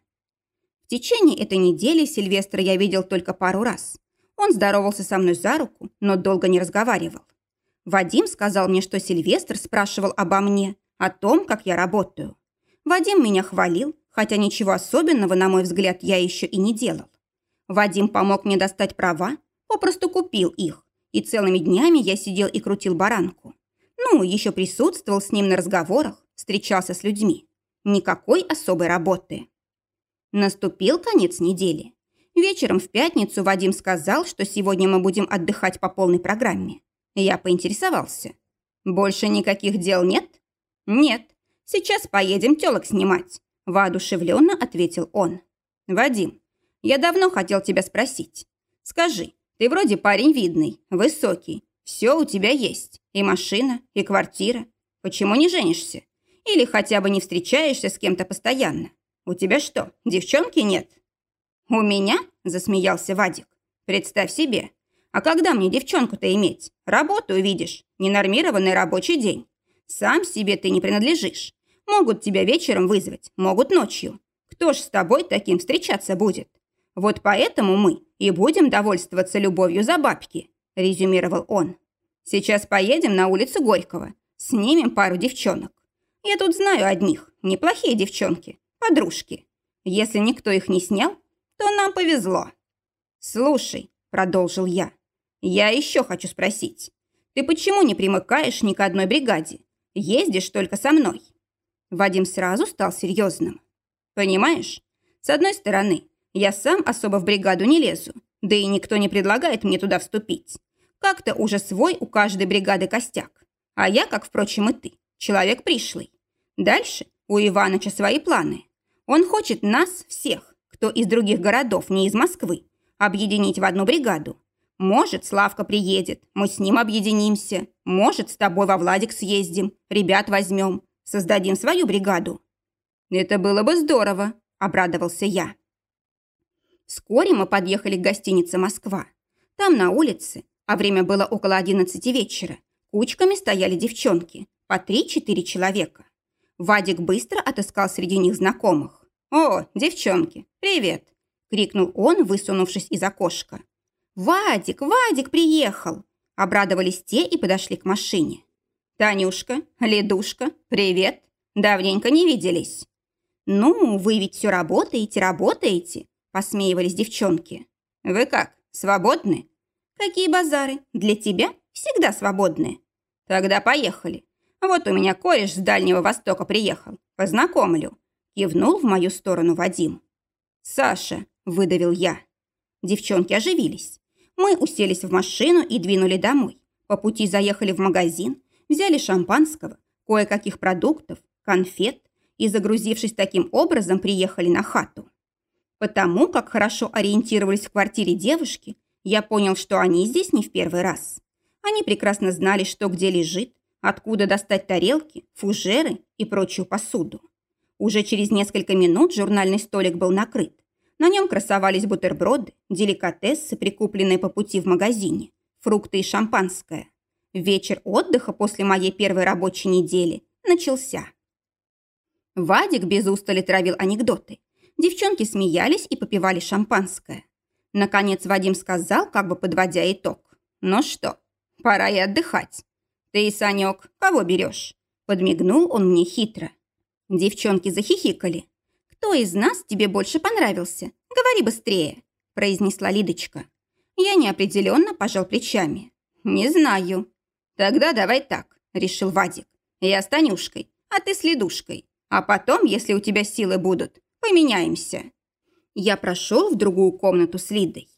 В течение этой недели Сильвестра я видел только пару раз. Он здоровался со мной за руку, но долго не разговаривал. Вадим сказал мне, что Сильвестр спрашивал обо мне, о том, как я работаю. Вадим меня хвалил, хотя ничего особенного, на мой взгляд, я еще и не делал. Вадим помог мне достать права, попросту купил их, и целыми днями я сидел и крутил баранку. Ну, еще присутствовал с ним на разговорах, встречался с людьми. Никакой особой работы. Наступил конец недели. Вечером в пятницу Вадим сказал, что сегодня мы будем отдыхать по полной программе. Я поинтересовался. «Больше никаких дел нет?» «Нет. Сейчас поедем телок снимать», – воодушевленно ответил он. «Вадим, я давно хотел тебя спросить. Скажи, ты вроде парень видный, высокий, все у тебя есть, и машина, и квартира. Почему не женишься? Или хотя бы не встречаешься с кем-то постоянно? У тебя что, девчонки нет?» «У меня?» – засмеялся Вадик. «Представь себе. А когда мне девчонку-то иметь? Работу увидишь. Ненормированный рабочий день. Сам себе ты не принадлежишь. Могут тебя вечером вызвать, могут ночью. Кто ж с тобой таким встречаться будет? Вот поэтому мы и будем довольствоваться любовью за бабки», – резюмировал он. «Сейчас поедем на улицу Горького, снимем пару девчонок. Я тут знаю одних, неплохие девчонки, подружки. Если никто их не снял, то нам повезло. Слушай, продолжил я, я еще хочу спросить. Ты почему не примыкаешь ни к одной бригаде? Ездишь только со мной. Вадим сразу стал серьезным. Понимаешь, с одной стороны, я сам особо в бригаду не лезу, да и никто не предлагает мне туда вступить. Как-то уже свой у каждой бригады костяк. А я, как, впрочем, и ты, человек пришлый. Дальше у Иваныча свои планы. Он хочет нас всех кто из других городов, не из Москвы, объединить в одну бригаду. Может, Славка приедет, мы с ним объединимся. Может, с тобой во Владик съездим, ребят возьмем, создадим свою бригаду. Это было бы здорово, обрадовался я. Вскоре мы подъехали к гостинице «Москва». Там на улице, а время было около одиннадцати вечера, кучками стояли девчонки, по три-четыре человека. Вадик быстро отыскал среди них знакомых. «О, девчонки, привет!» – крикнул он, высунувшись из окошка. «Вадик, Вадик приехал!» – обрадовались те и подошли к машине. «Танюшка, Ледушка, привет! Давненько не виделись!» «Ну, вы ведь все работаете, работаете!» – посмеивались девчонки. «Вы как, свободны?» Какие базары? Для тебя всегда свободные. Тогда поехали. Вот у меня кореш с Дальнего Востока приехал. Познакомлю. Кивнул в мою сторону Вадим. Саша, выдавил я. Девчонки оживились. Мы уселись в машину и двинули домой. По пути заехали в магазин, взяли шампанского, кое-каких продуктов, конфет и, загрузившись таким образом, приехали на хату. Потому как хорошо ориентировались в квартире девушки, я понял, что они здесь не в первый раз. Они прекрасно знали, что где лежит, откуда достать тарелки, фужеры и прочую посуду. Уже через несколько минут журнальный столик был накрыт. На нем красовались бутерброды, деликатесы, прикупленные по пути в магазине, фрукты и шампанское. Вечер отдыха после моей первой рабочей недели начался. Вадик без устали травил анекдоты. Девчонки смеялись и попивали шампанское. Наконец Вадим сказал, как бы подводя итог. «Ну что, пора и отдыхать. Ты, Санек, кого берешь?» Подмигнул он мне хитро. Девчонки захихикали. «Кто из нас тебе больше понравился? Говори быстрее», произнесла Лидочка. Я неопределенно пожал плечами. «Не знаю». «Тогда давай так», решил Вадик. «Я с Танюшкой, а ты с Лидушкой. А потом, если у тебя силы будут, поменяемся». Я прошел в другую комнату с Лидой.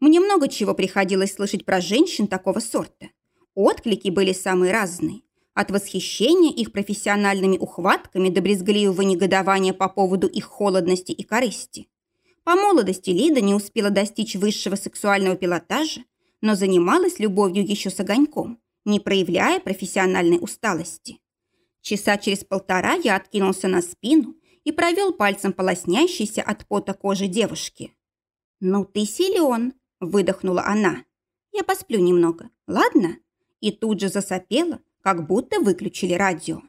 Мне много чего приходилось слышать про женщин такого сорта. Отклики были самые разные. От восхищения их профессиональными ухватками до брезгливого негодования по поводу их холодности и корысти. По молодости Лида не успела достичь высшего сексуального пилотажа, но занималась любовью еще с огоньком, не проявляя профессиональной усталости. Часа через полтора я откинулся на спину и провел пальцем по лоснящейся от пота кожи девушки. «Ну ты силен!» – выдохнула она. «Я посплю немного, ладно?» И тут же засопела, как будто выключили радио.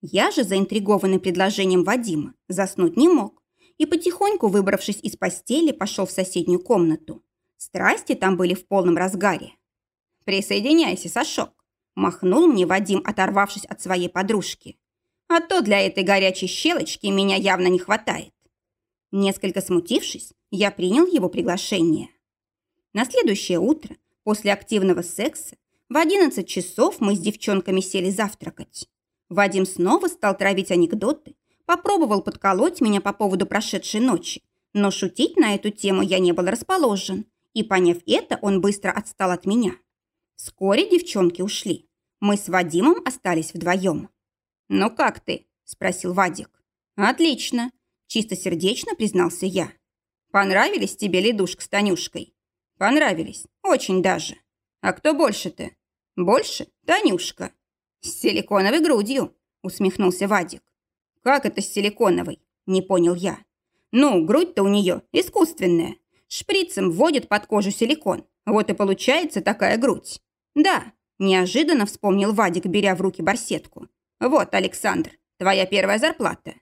Я же, заинтригованный предложением Вадима, заснуть не мог и, потихоньку выбравшись из постели, пошел в соседнюю комнату. Страсти там были в полном разгаре. «Присоединяйся, Сашок», – махнул мне Вадим, оторвавшись от своей подружки а то для этой горячей щелочки меня явно не хватает. Несколько смутившись, я принял его приглашение. На следующее утро, после активного секса, в 11 часов мы с девчонками сели завтракать. Вадим снова стал травить анекдоты, попробовал подколоть меня по поводу прошедшей ночи, но шутить на эту тему я не был расположен, и, поняв это, он быстро отстал от меня. Вскоре девчонки ушли. Мы с Вадимом остались вдвоем. «Ну как ты?» – спросил Вадик. «Отлично», – чистосердечно признался я. «Понравились тебе ледушка с Танюшкой?» «Понравились, очень даже. А кто больше-то?» «Больше? Танюшка». «С силиконовой грудью», – усмехнулся Вадик. «Как это с силиконовой?» – не понял я. «Ну, грудь-то у нее искусственная. Шприцем вводят под кожу силикон. Вот и получается такая грудь». «Да», – неожиданно вспомнил Вадик, беря в руки барсетку. «Вот, Александр, твоя первая зарплата».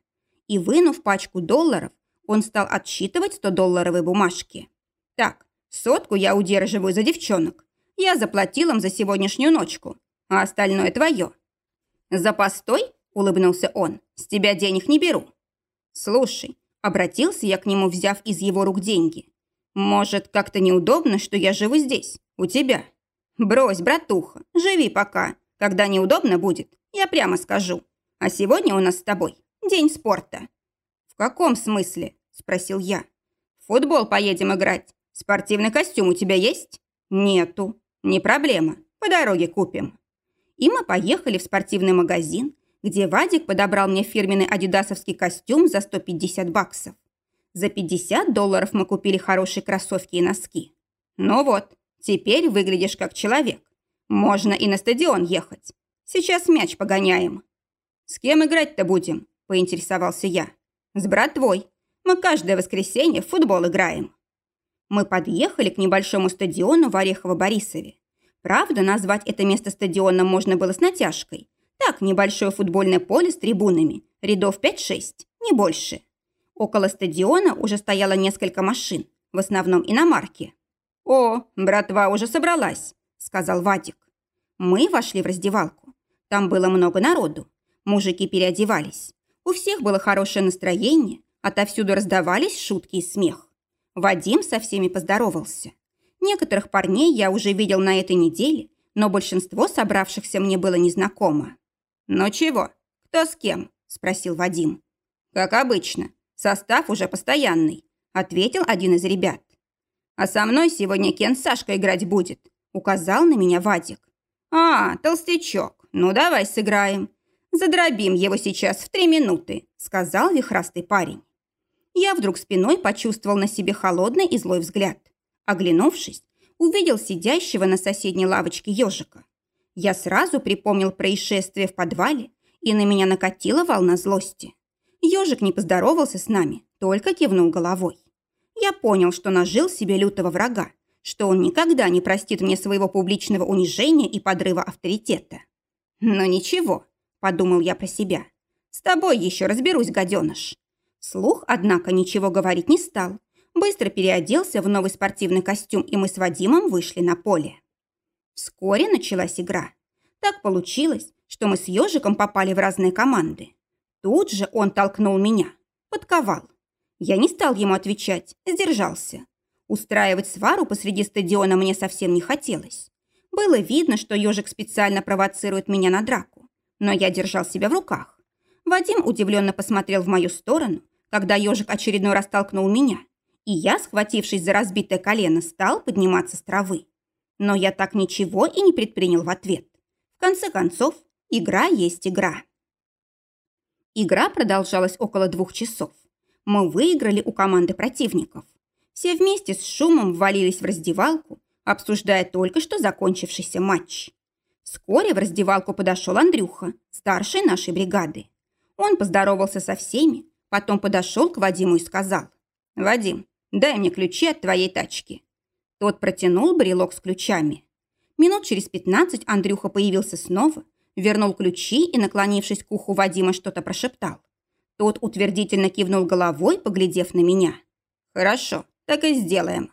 И, вынув пачку долларов, он стал отсчитывать 100-долларовые бумажки. «Так, сотку я удерживаю за девчонок. Я заплатил им за сегодняшнюю ночку, а остальное твое». «За постой?» – улыбнулся он. «С тебя денег не беру». «Слушай», – обратился я к нему, взяв из его рук деньги. «Может, как-то неудобно, что я живу здесь, у тебя?» «Брось, братуха, живи пока. Когда неудобно будет, я прямо скажу. А сегодня у нас с тобой день спорта». «В каком смысле?» – спросил я. «В футбол поедем играть. Спортивный костюм у тебя есть?» «Нету. Не проблема. По дороге купим». И мы поехали в спортивный магазин, где Вадик подобрал мне фирменный адидасовский костюм за 150 баксов. За 50 долларов мы купили хорошие кроссовки и носки. Ну вот, теперь выглядишь как человек. Можно и на стадион ехать. Сейчас мяч погоняем». «С кем играть-то будем?» – поинтересовался я. «С братвой. Мы каждое воскресенье в футбол играем». Мы подъехали к небольшому стадиону в Орехово-Борисове. Правда, назвать это место стадионом можно было с натяжкой. Так, небольшое футбольное поле с трибунами, рядов 5-6, не больше. Около стадиона уже стояло несколько машин, в основном иномарки. «О, братва уже собралась», – сказал Вадик. Мы вошли в раздевалку. Там было много народу. Мужики переодевались. У всех было хорошее настроение, отовсюду раздавались шутки и смех. Вадим со всеми поздоровался. Некоторых парней я уже видел на этой неделе, но большинство собравшихся мне было незнакомо. «Ну чего? Кто с кем?» – спросил Вадим. «Как обычно. Состав уже постоянный», – ответил один из ребят. «А со мной сегодня Кен Сашка играть будет», – указал на меня Вадик. «А, толстячок, ну давай сыграем. Задробим его сейчас в три минуты», – сказал вихрастый парень. Я вдруг спиной почувствовал на себе холодный и злой взгляд. Оглянувшись, увидел сидящего на соседней лавочке ежика. Я сразу припомнил происшествие в подвале, и на меня накатила волна злости. Ежик не поздоровался с нами, только кивнул головой. Я понял, что нажил себе лютого врага, что он никогда не простит мне своего публичного унижения и подрыва авторитета. Но ничего, подумал я про себя. С тобой еще разберусь, гаденыш. Слух, однако, ничего говорить не стал. Быстро переоделся в новый спортивный костюм, и мы с Вадимом вышли на поле. Вскоре началась игра. Так получилось, что мы с ежиком попали в разные команды. Тут же он толкнул меня, подковал. Я не стал ему отвечать, сдержался. Устраивать свару посреди стадиона мне совсем не хотелось. Было видно, что ежик специально провоцирует меня на драку. Но я держал себя в руках. Вадим удивленно посмотрел в мою сторону, когда ежик очередной раз толкнул меня, и я, схватившись за разбитое колено, стал подниматься с травы. Но я так ничего и не предпринял в ответ. В конце концов, игра есть игра. Игра продолжалась около двух часов мы выиграли у команды противников. Все вместе с шумом ввалились в раздевалку, обсуждая только что закончившийся матч. Вскоре в раздевалку подошел Андрюха, старший нашей бригады. Он поздоровался со всеми, потом подошел к Вадиму и сказал, «Вадим, дай мне ключи от твоей тачки». Тот протянул брелок с ключами. Минут через пятнадцать Андрюха появился снова, вернул ключи и, наклонившись к уху Вадима, что-то прошептал. Тот утвердительно кивнул головой, поглядев на меня. «Хорошо, так и сделаем».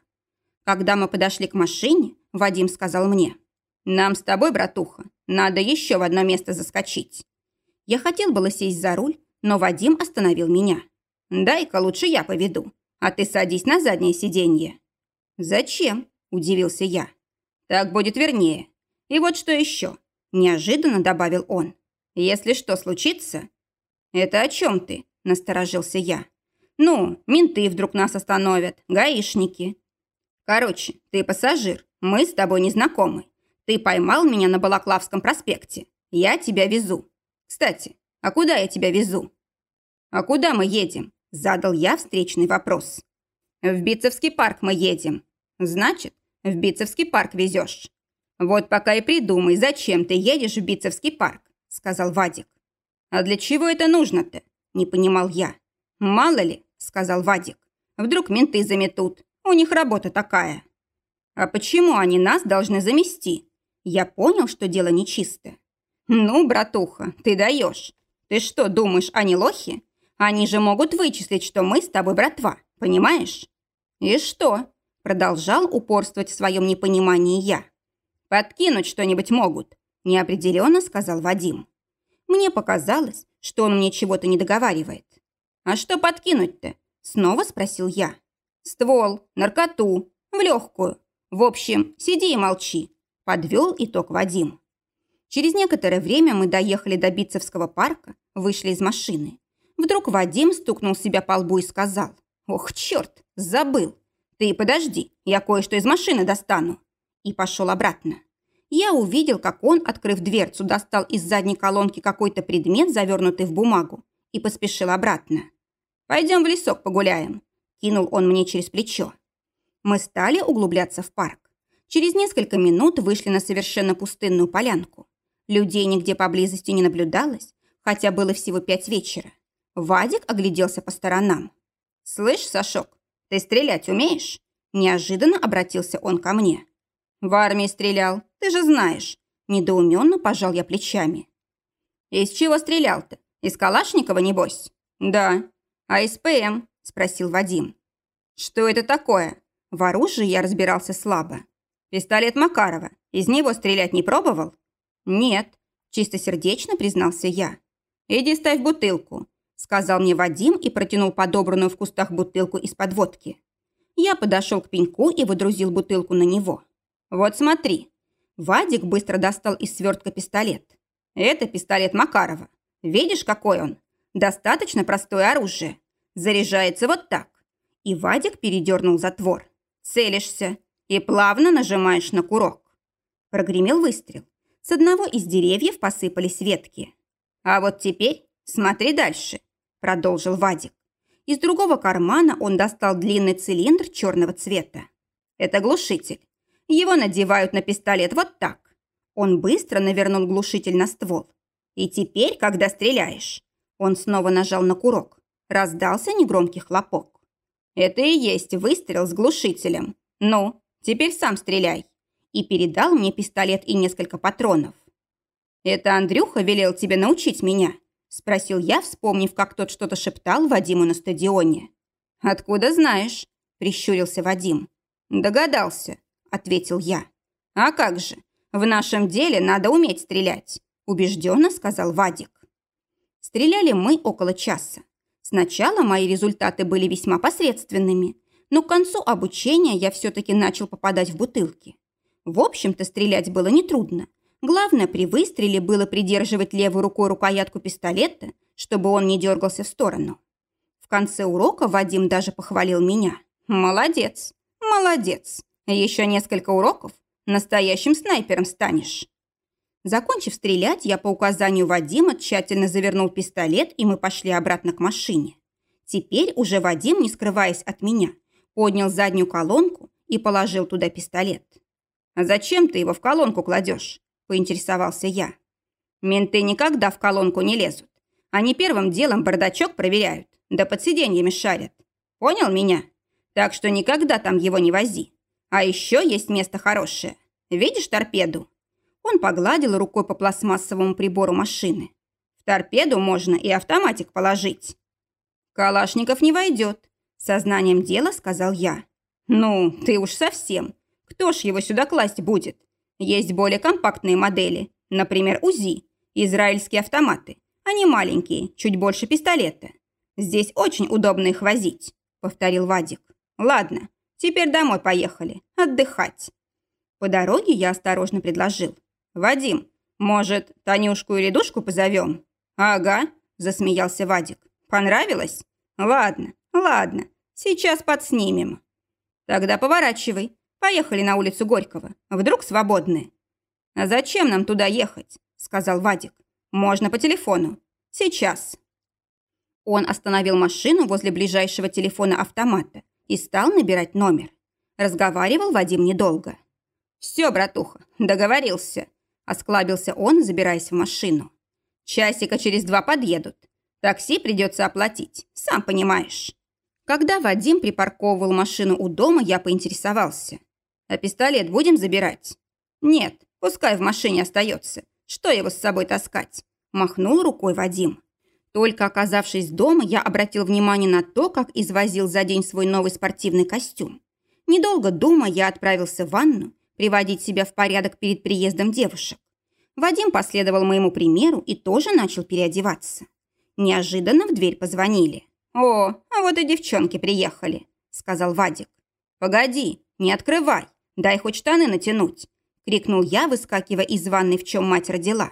Когда мы подошли к машине, Вадим сказал мне. «Нам с тобой, братуха, надо еще в одно место заскочить». Я хотел было сесть за руль, но Вадим остановил меня. «Дай-ка лучше я поведу, а ты садись на заднее сиденье». «Зачем?» – удивился я. «Так будет вернее. И вот что еще», – неожиданно добавил он. «Если что случится, «Это о чем ты?» – насторожился я. «Ну, менты вдруг нас остановят, гаишники». «Короче, ты пассажир, мы с тобой не знакомы. Ты поймал меня на Балаклавском проспекте. Я тебя везу. Кстати, а куда я тебя везу?» «А куда мы едем?» – задал я встречный вопрос. «В Бицевский парк мы едем. Значит, в Бицевский парк везешь. Вот пока и придумай, зачем ты едешь в Бицевский парк», – сказал Вадик. «А для чего это нужно-то?» – не понимал я. «Мало ли», – сказал Вадик. «Вдруг менты заметут. У них работа такая». «А почему они нас должны замести?» Я понял, что дело нечисто. «Ну, братуха, ты даешь. Ты что, думаешь, они лохи? Они же могут вычислить, что мы с тобой братва, понимаешь?» «И что?» – продолжал упорствовать в своем непонимании я. «Подкинуть что-нибудь могут», – неопределенно сказал Вадим. Мне показалось, что он мне чего-то не договаривает. «А что подкинуть-то?» – снова спросил я. «Ствол, наркоту, в легкую. В общем, сиди и молчи», – подвел итог Вадим. Через некоторое время мы доехали до Битцевского парка, вышли из машины. Вдруг Вадим стукнул себя по лбу и сказал. «Ох, черт, забыл. Ты подожди, я кое-что из машины достану». И пошел обратно я увидел, как он, открыв дверцу, достал из задней колонки какой-то предмет, завернутый в бумагу, и поспешил обратно. «Пойдем в лесок погуляем», – кинул он мне через плечо. Мы стали углубляться в парк. Через несколько минут вышли на совершенно пустынную полянку. Людей нигде поблизости не наблюдалось, хотя было всего пять вечера. Вадик огляделся по сторонам. «Слышь, Сашок, ты стрелять умеешь?» Неожиданно обратился он ко мне. «В армии стрелял, ты же знаешь». Недоуменно пожал я плечами. «Из чего стрелял-то? Из Калашникова, небось?» «Да». «А из ПМ?» – спросил Вадим. «Что это такое?» В оружии я разбирался слабо. «Пистолет Макарова. Из него стрелять не пробовал?» «Нет», – чистосердечно признался я. «Иди ставь бутылку», – сказал мне Вадим и протянул подобранную в кустах бутылку из-под водки. Я подошел к пеньку и выдрузил бутылку на него. «Вот смотри». Вадик быстро достал из свертка пистолет. «Это пистолет Макарова. Видишь, какой он? Достаточно простое оружие. Заряжается вот так». И Вадик передернул затвор. «Целишься и плавно нажимаешь на курок». Прогремел выстрел. С одного из деревьев посыпались ветки. «А вот теперь смотри дальше», – продолжил Вадик. Из другого кармана он достал длинный цилиндр черного цвета. Это глушитель. Его надевают на пистолет вот так. Он быстро навернул глушитель на ствол. И теперь, когда стреляешь, он снова нажал на курок. Раздался негромкий хлопок. Это и есть выстрел с глушителем. Ну, теперь сам стреляй. И передал мне пистолет и несколько патронов. Это Андрюха велел тебе научить меня. – спросил я, вспомнив, как тот что-то шептал Вадиму на стадионе. «Откуда знаешь?» – прищурился Вадим. «Догадался», – ответил я. «А как же? В нашем деле надо уметь стрелять», – убежденно сказал Вадик. Стреляли мы около часа. Сначала мои результаты были весьма посредственными, но к концу обучения я все-таки начал попадать в бутылки. В общем-то, стрелять было нетрудно, Главное при выстреле было придерживать левой рукой рукоятку пистолета, чтобы он не дергался в сторону. В конце урока Вадим даже похвалил меня. «Молодец, молодец. Еще несколько уроков, настоящим снайпером станешь». Закончив стрелять, я по указанию Вадима тщательно завернул пистолет, и мы пошли обратно к машине. Теперь уже Вадим, не скрываясь от меня, поднял заднюю колонку и положил туда пистолет. «А зачем ты его в колонку кладешь?» – поинтересовался я. «Менты никогда в колонку не лезут. Они первым делом бардачок проверяют, да под сиденьями шарят. Понял меня? Так что никогда там его не вози. А еще есть место хорошее. Видишь торпеду?» Он погладил рукой по пластмассовому прибору машины. «В торпеду можно и автоматик положить». «Калашников не войдет», – сознанием дела сказал я. «Ну, ты уж совсем. Кто ж его сюда класть будет? Есть более компактные модели, например, УЗИ, израильские автоматы. Они маленькие, чуть больше пистолета. Здесь очень удобно их возить», — повторил Вадик. «Ладно, теперь домой поехали, отдыхать». По дороге я осторожно предложил. «Вадим, может, Танюшку или Душку позовем?» «Ага», – засмеялся Вадик. «Понравилось? Ладно, ладно, сейчас подснимем». «Тогда поворачивай, Поехали на улицу Горького. Вдруг свободны?» «А зачем нам туда ехать?» – сказал Вадик. «Можно по телефону. Сейчас». Он остановил машину возле ближайшего телефона автомата и стал набирать номер. Разговаривал Вадим недолго. «Все, братуха, договорился», – осклабился он, забираясь в машину. «Часика через два подъедут. Такси придется оплатить, сам понимаешь». Когда Вадим припарковывал машину у дома, я поинтересовался. А пистолет будем забирать? Нет, пускай в машине остается. Что его с собой таскать? Махнул рукой Вадим. Только оказавшись дома, я обратил внимание на то, как извозил за день свой новый спортивный костюм. Недолго думая, я отправился в ванну, приводить себя в порядок перед приездом девушек. Вадим последовал моему примеру и тоже начал переодеваться. Неожиданно в дверь позвонили. «О, а вот и девчонки приехали», — сказал Вадик. «Погоди, не открывай. «Дай хоть штаны натянуть!» – крикнул я, выскакивая из ванной, в чем мать родила.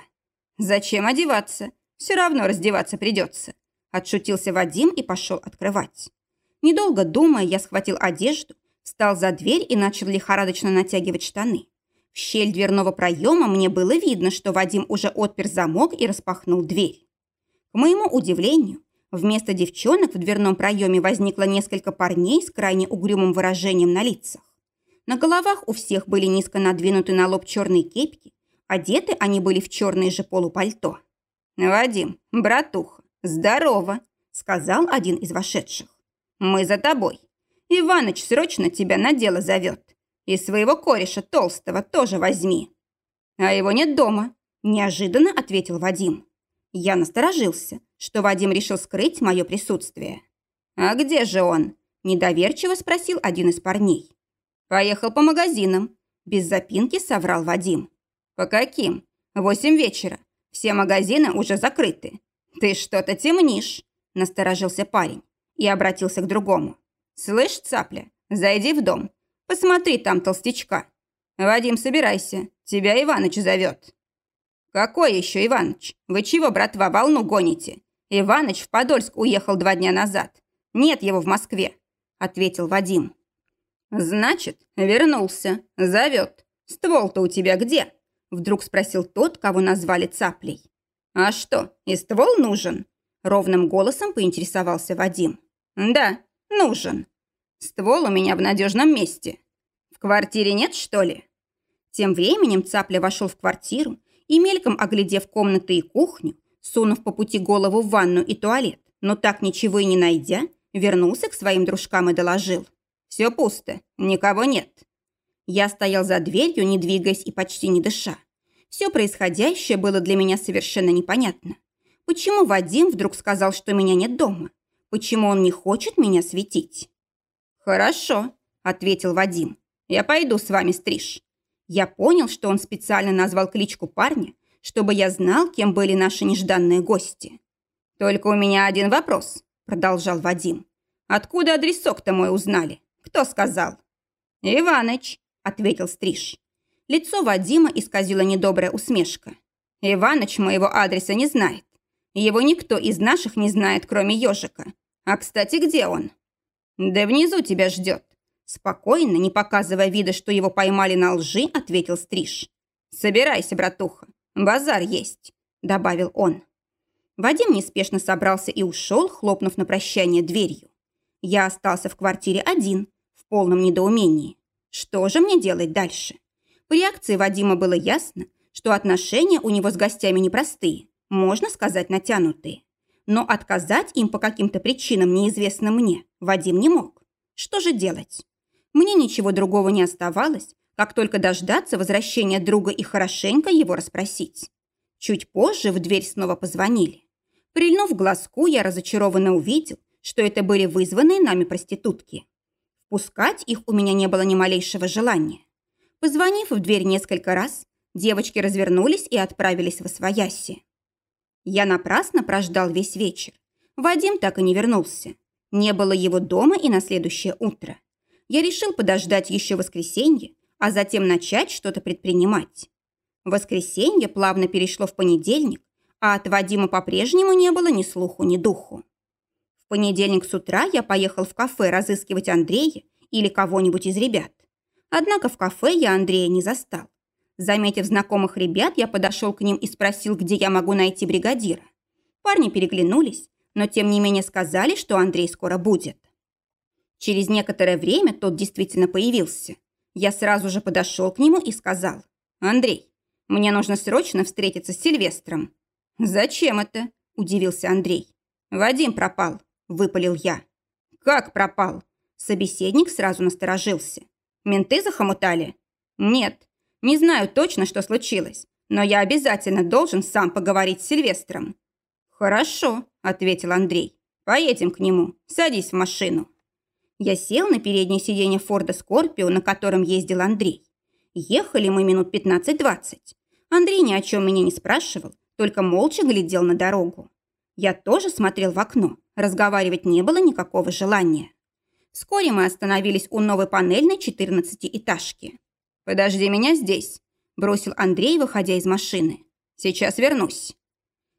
«Зачем одеваться? Все равно раздеваться придется!» – отшутился Вадим и пошел открывать. Недолго думая, я схватил одежду, встал за дверь и начал лихорадочно натягивать штаны. В щель дверного проема мне было видно, что Вадим уже отпер замок и распахнул дверь. К моему удивлению, вместо девчонок в дверном проеме возникло несколько парней с крайне угрюмым выражением на лицах. На головах у всех были низко надвинуты на лоб черные кепки, одеты они были в черные же полупальто. «Вадим, братуха, здорово!» – сказал один из вошедших. «Мы за тобой. Иваныч срочно тебя на дело зовет. И своего кореша толстого тоже возьми». «А его нет дома», – неожиданно ответил Вадим. Я насторожился, что Вадим решил скрыть мое присутствие. «А где же он?» – недоверчиво спросил один из парней. «Поехал по магазинам», – без запинки соврал Вадим. «По каким? Восемь вечера. Все магазины уже закрыты. Ты что-то темнишь», – насторожился парень и обратился к другому. «Слышь, цапля, зайди в дом. Посмотри там толстячка. Вадим, собирайся, тебя Иваныч зовет». «Какой еще Иваныч? Вы чего, братва, волну гоните? Иваныч в Подольск уехал два дня назад. Нет его в Москве», – ответил Вадим. «Значит, вернулся. Зовет. Ствол-то у тебя где?» – вдруг спросил тот, кого назвали цаплей. «А что, и ствол нужен?» – ровным голосом поинтересовался Вадим. «Да, нужен. Ствол у меня в надежном месте. В квартире нет, что ли?» Тем временем Цапля вошел в квартиру и, мельком оглядев комнаты и кухню, сунув по пути голову в ванну и туалет, но так ничего и не найдя, вернулся к своим дружкам и доложил. «Все пусто, никого нет». Я стоял за дверью, не двигаясь и почти не дыша. Все происходящее было для меня совершенно непонятно. Почему Вадим вдруг сказал, что меня нет дома? Почему он не хочет меня светить? «Хорошо», – ответил Вадим. «Я пойду с вами, Стриж. Я понял, что он специально назвал кличку парня, чтобы я знал, кем были наши нежданные гости. «Только у меня один вопрос», – продолжал Вадим. «Откуда адресок-то мой узнали? Кто сказал?» «Иваныч», – ответил Стриж. Лицо Вадима исказила недобрая усмешка. «Иваныч моего адреса не знает. Его никто из наших не знает, кроме ежика. А, кстати, где он?» «Да внизу тебя ждет. Спокойно, не показывая вида, что его поймали на лжи, ответил Стриж. «Собирайся, братуха, базар есть», – добавил он. Вадим неспешно собрался и ушел, хлопнув на прощание дверью. Я остался в квартире один, в полном недоумении. Что же мне делать дальше? По реакции Вадима было ясно, что отношения у него с гостями непростые, можно сказать, натянутые. Но отказать им по каким-то причинам, неизвестным мне, Вадим не мог. Что же делать? Мне ничего другого не оставалось, как только дождаться возвращения друга и хорошенько его расспросить. Чуть позже в дверь снова позвонили. Прильнув глазку, я разочарованно увидел, что это были вызванные нами проститутки. Впускать их у меня не было ни малейшего желания. Позвонив в дверь несколько раз, девочки развернулись и отправились в Освояси. Я напрасно прождал весь вечер. Вадим так и не вернулся. Не было его дома и на следующее утро я решил подождать еще воскресенье, а затем начать что-то предпринимать. Воскресенье плавно перешло в понедельник, а от Вадима по-прежнему не было ни слуху, ни духу. В понедельник с утра я поехал в кафе разыскивать Андрея или кого-нибудь из ребят. Однако в кафе я Андрея не застал. Заметив знакомых ребят, я подошел к ним и спросил, где я могу найти бригадира. Парни переглянулись, но тем не менее сказали, что Андрей скоро будет. Через некоторое время тот действительно появился. Я сразу же подошел к нему и сказал, «Андрей, мне нужно срочно встретиться с Сильвестром». «Зачем это?» – удивился Андрей. «Вадим пропал», – выпалил я. «Как пропал?» Собеседник сразу насторожился. «Менты захомутали?» «Нет, не знаю точно, что случилось, но я обязательно должен сам поговорить с Сильвестром». «Хорошо», – ответил Андрей. «Поедем к нему. Садись в машину». Я сел на переднее сиденье Форда Скорпио, на котором ездил Андрей. Ехали мы минут 15-20. Андрей ни о чем меня не спрашивал, только молча глядел на дорогу. Я тоже смотрел в окно, разговаривать не было никакого желания. Вскоре мы остановились у новой панельной 14-этажки. «Подожди меня здесь», – бросил Андрей, выходя из машины. «Сейчас вернусь».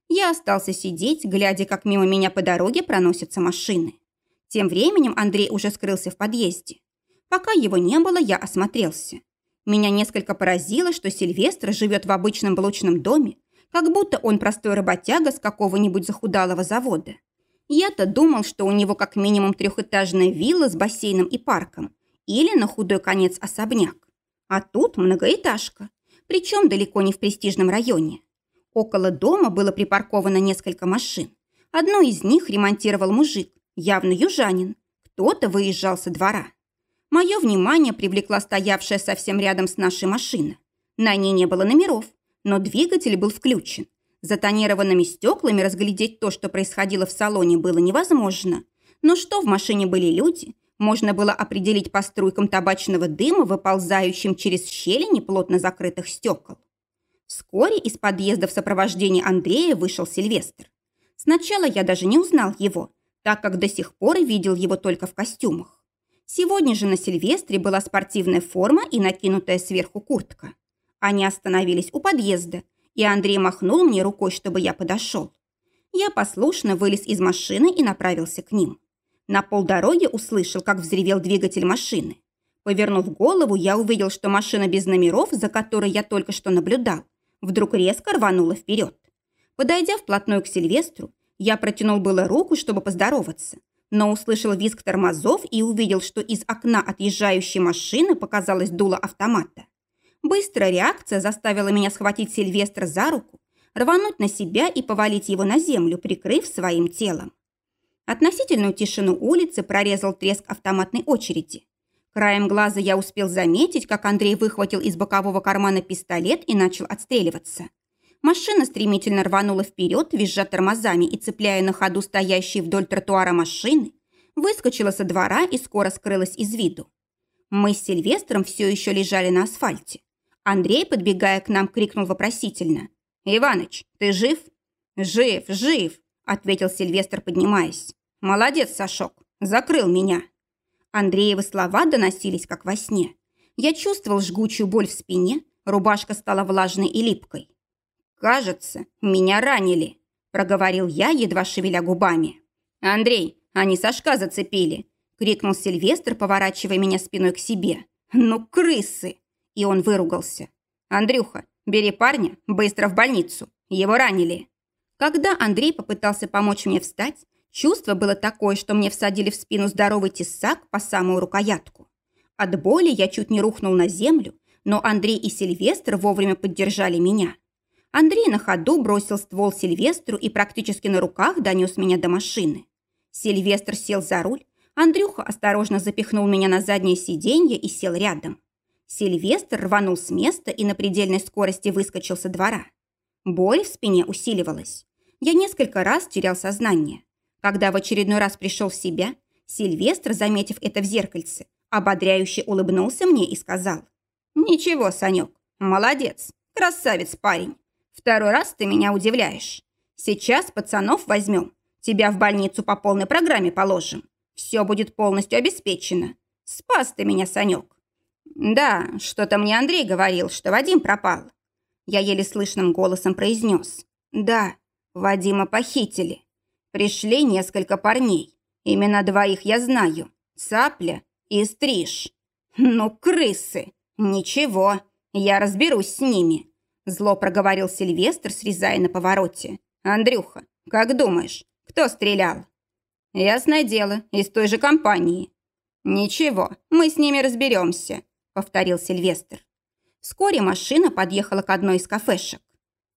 Я остался сидеть, глядя, как мимо меня по дороге проносятся машины. Тем временем Андрей уже скрылся в подъезде. Пока его не было, я осмотрелся. Меня несколько поразило, что Сильвестр живет в обычном блочном доме, как будто он простой работяга с какого-нибудь захудалого завода. Я-то думал, что у него как минимум трехэтажная вилла с бассейном и парком или на худой конец особняк. А тут многоэтажка, причем далеко не в престижном районе. Около дома было припарковано несколько машин. Одну из них ремонтировал мужик, Явно южанин. Кто-то выезжал со двора. Мое внимание привлекла стоявшая совсем рядом с нашей машина. На ней не было номеров, но двигатель был включен. За тонированными стеклами разглядеть то, что происходило в салоне, было невозможно. Но что в машине были люди, можно было определить по струйкам табачного дыма, выползающим через щели неплотно закрытых стекол. Вскоре из подъезда в сопровождении Андрея вышел Сильвестр. Сначала я даже не узнал его, так как до сих пор видел его только в костюмах. Сегодня же на Сильвестре была спортивная форма и накинутая сверху куртка. Они остановились у подъезда, и Андрей махнул мне рукой, чтобы я подошел. Я послушно вылез из машины и направился к ним. На полдороги услышал, как взревел двигатель машины. Повернув голову, я увидел, что машина без номеров, за которой я только что наблюдал, вдруг резко рванула вперед. Подойдя вплотную к Сильвестру, я протянул было руку, чтобы поздороваться, но услышал визг тормозов и увидел, что из окна отъезжающей машины показалось дуло автомата. Быстрая реакция заставила меня схватить Сильвестра за руку, рвануть на себя и повалить его на землю, прикрыв своим телом. Относительную тишину улицы прорезал треск автоматной очереди. Краем глаза я успел заметить, как Андрей выхватил из бокового кармана пистолет и начал отстреливаться. Машина стремительно рванула вперед, визжа тормозами и цепляя на ходу стоящие вдоль тротуара машины, выскочила со двора и скоро скрылась из виду. Мы с Сильвестром все еще лежали на асфальте. Андрей, подбегая к нам, крикнул вопросительно. «Иваныч, ты жив?» «Жив, жив!» – ответил Сильвестр, поднимаясь. «Молодец, Сашок, закрыл меня!» Андреевы слова доносились, как во сне. Я чувствовал жгучую боль в спине, рубашка стала влажной и липкой. «Кажется, меня ранили», – проговорил я, едва шевеля губами. «Андрей, они Сашка зацепили!» – крикнул Сильвестр, поворачивая меня спиной к себе. «Ну, крысы!» И он выругался. «Андрюха, бери парня, быстро в больницу. Его ранили». Когда Андрей попытался помочь мне встать, чувство было такое, что мне всадили в спину здоровый тесак по самую рукоятку. От боли я чуть не рухнул на землю, но Андрей и Сильвестр вовремя поддержали меня. Андрей на ходу бросил ствол Сильвестру и практически на руках донес меня до машины. Сильвестр сел за руль, Андрюха осторожно запихнул меня на заднее сиденье и сел рядом. Сильвестр рванул с места и на предельной скорости выскочил со двора. Боль в спине усиливалась. Я несколько раз терял сознание. Когда в очередной раз пришел в себя, Сильвестр, заметив это в зеркальце, ободряюще улыбнулся мне и сказал. «Ничего, Санек, молодец, красавец парень. Второй раз ты меня удивляешь. Сейчас пацанов возьмем. Тебя в больницу по полной программе положим. Все будет полностью обеспечено. Спас ты меня, Санек. Да, что-то мне Андрей говорил, что Вадим пропал. Я еле слышным голосом произнес. Да, Вадима похитили. Пришли несколько парней. Именно двоих я знаю. Цапля и Стриж. Ну, крысы. Ничего, я разберусь с ними. Зло проговорил Сильвестр, срезая на повороте. «Андрюха, как думаешь, кто стрелял?» «Ясное дело, из той же компании». «Ничего, мы с ними разберемся», — повторил Сильвестр. Вскоре машина подъехала к одной из кафешек.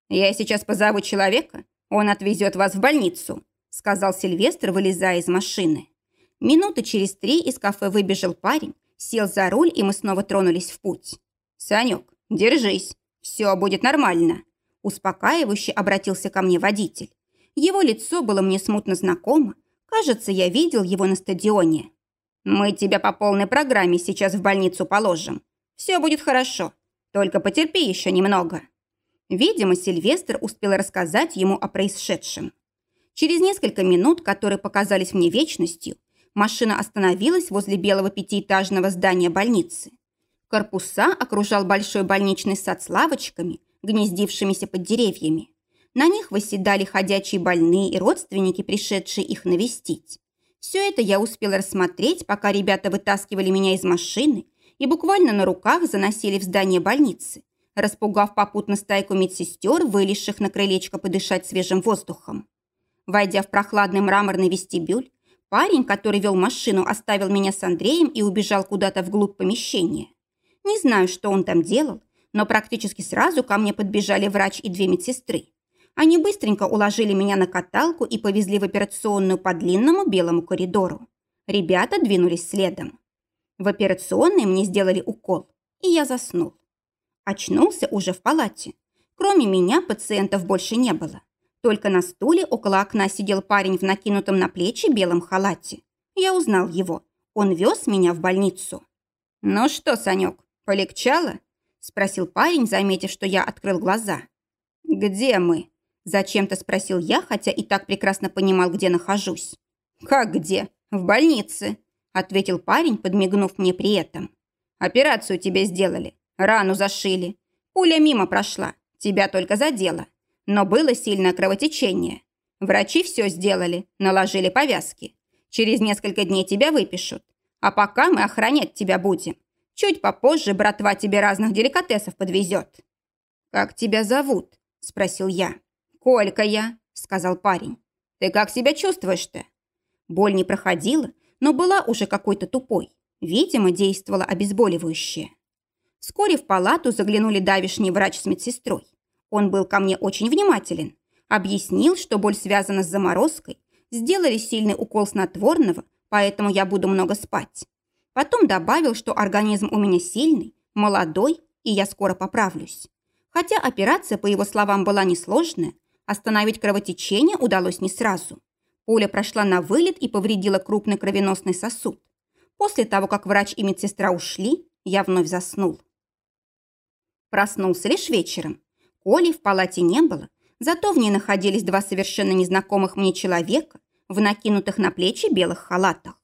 «Я сейчас позову человека, он отвезет вас в больницу», — сказал Сильвестр, вылезая из машины. Минуты через три из кафе выбежал парень, сел за руль, и мы снова тронулись в путь. «Санек, держись, «Все будет нормально», – успокаивающе обратился ко мне водитель. Его лицо было мне смутно знакомо. Кажется, я видел его на стадионе. «Мы тебя по полной программе сейчас в больницу положим. Все будет хорошо. Только потерпи еще немного». Видимо, Сильвестр успел рассказать ему о происшедшем. Через несколько минут, которые показались мне вечностью, машина остановилась возле белого пятиэтажного здания больницы. Корпуса окружал большой больничный сад с лавочками, гнездившимися под деревьями. На них восседали ходячие больные и родственники, пришедшие их навестить. Все это я успел рассмотреть, пока ребята вытаскивали меня из машины и буквально на руках заносили в здание больницы, распугав попутно стайку медсестер, вылезших на крылечко подышать свежим воздухом. Войдя в прохладный мраморный вестибюль, парень, который вел машину, оставил меня с Андреем и убежал куда-то вглубь помещения. Не знаю, что он там делал, но практически сразу ко мне подбежали врач и две медсестры. Они быстренько уложили меня на каталку и повезли в операционную по длинному белому коридору. Ребята двинулись следом. В операционной мне сделали укол, и я заснул. Очнулся уже в палате. Кроме меня пациентов больше не было. Только на стуле около окна сидел парень в накинутом на плечи белом халате. Я узнал его. Он вез меня в больницу. «Ну что, Санек, «Полегчало?» – спросил парень, заметив, что я открыл глаза. «Где мы?» – зачем-то спросил я, хотя и так прекрасно понимал, где нахожусь. «Как где? В больнице», – ответил парень, подмигнув мне при этом. «Операцию тебе сделали, рану зашили. Пуля мимо прошла, тебя только задела. Но было сильное кровотечение. Врачи все сделали, наложили повязки. Через несколько дней тебя выпишут. А пока мы охранять тебя будем. Чуть попозже братва тебе разных деликатесов подвезет». «Как тебя зовут?» – спросил я. «Колька я», – сказал парень. «Ты как себя чувствуешь-то?» Боль не проходила, но была уже какой-то тупой. Видимо, действовало обезболивающее. Вскоре в палату заглянули давишний врач с медсестрой. Он был ко мне очень внимателен. Объяснил, что боль связана с заморозкой, сделали сильный укол снотворного, поэтому я буду много спать. Потом добавил, что организм у меня сильный, молодой, и я скоро поправлюсь. Хотя операция, по его словам, была несложная, остановить кровотечение удалось не сразу. Пуля прошла на вылет и повредила крупный кровеносный сосуд. После того, как врач и медсестра ушли, я вновь заснул. Проснулся лишь вечером. Коли в палате не было, зато в ней находились два совершенно незнакомых мне человека в накинутых на плечи белых халатах.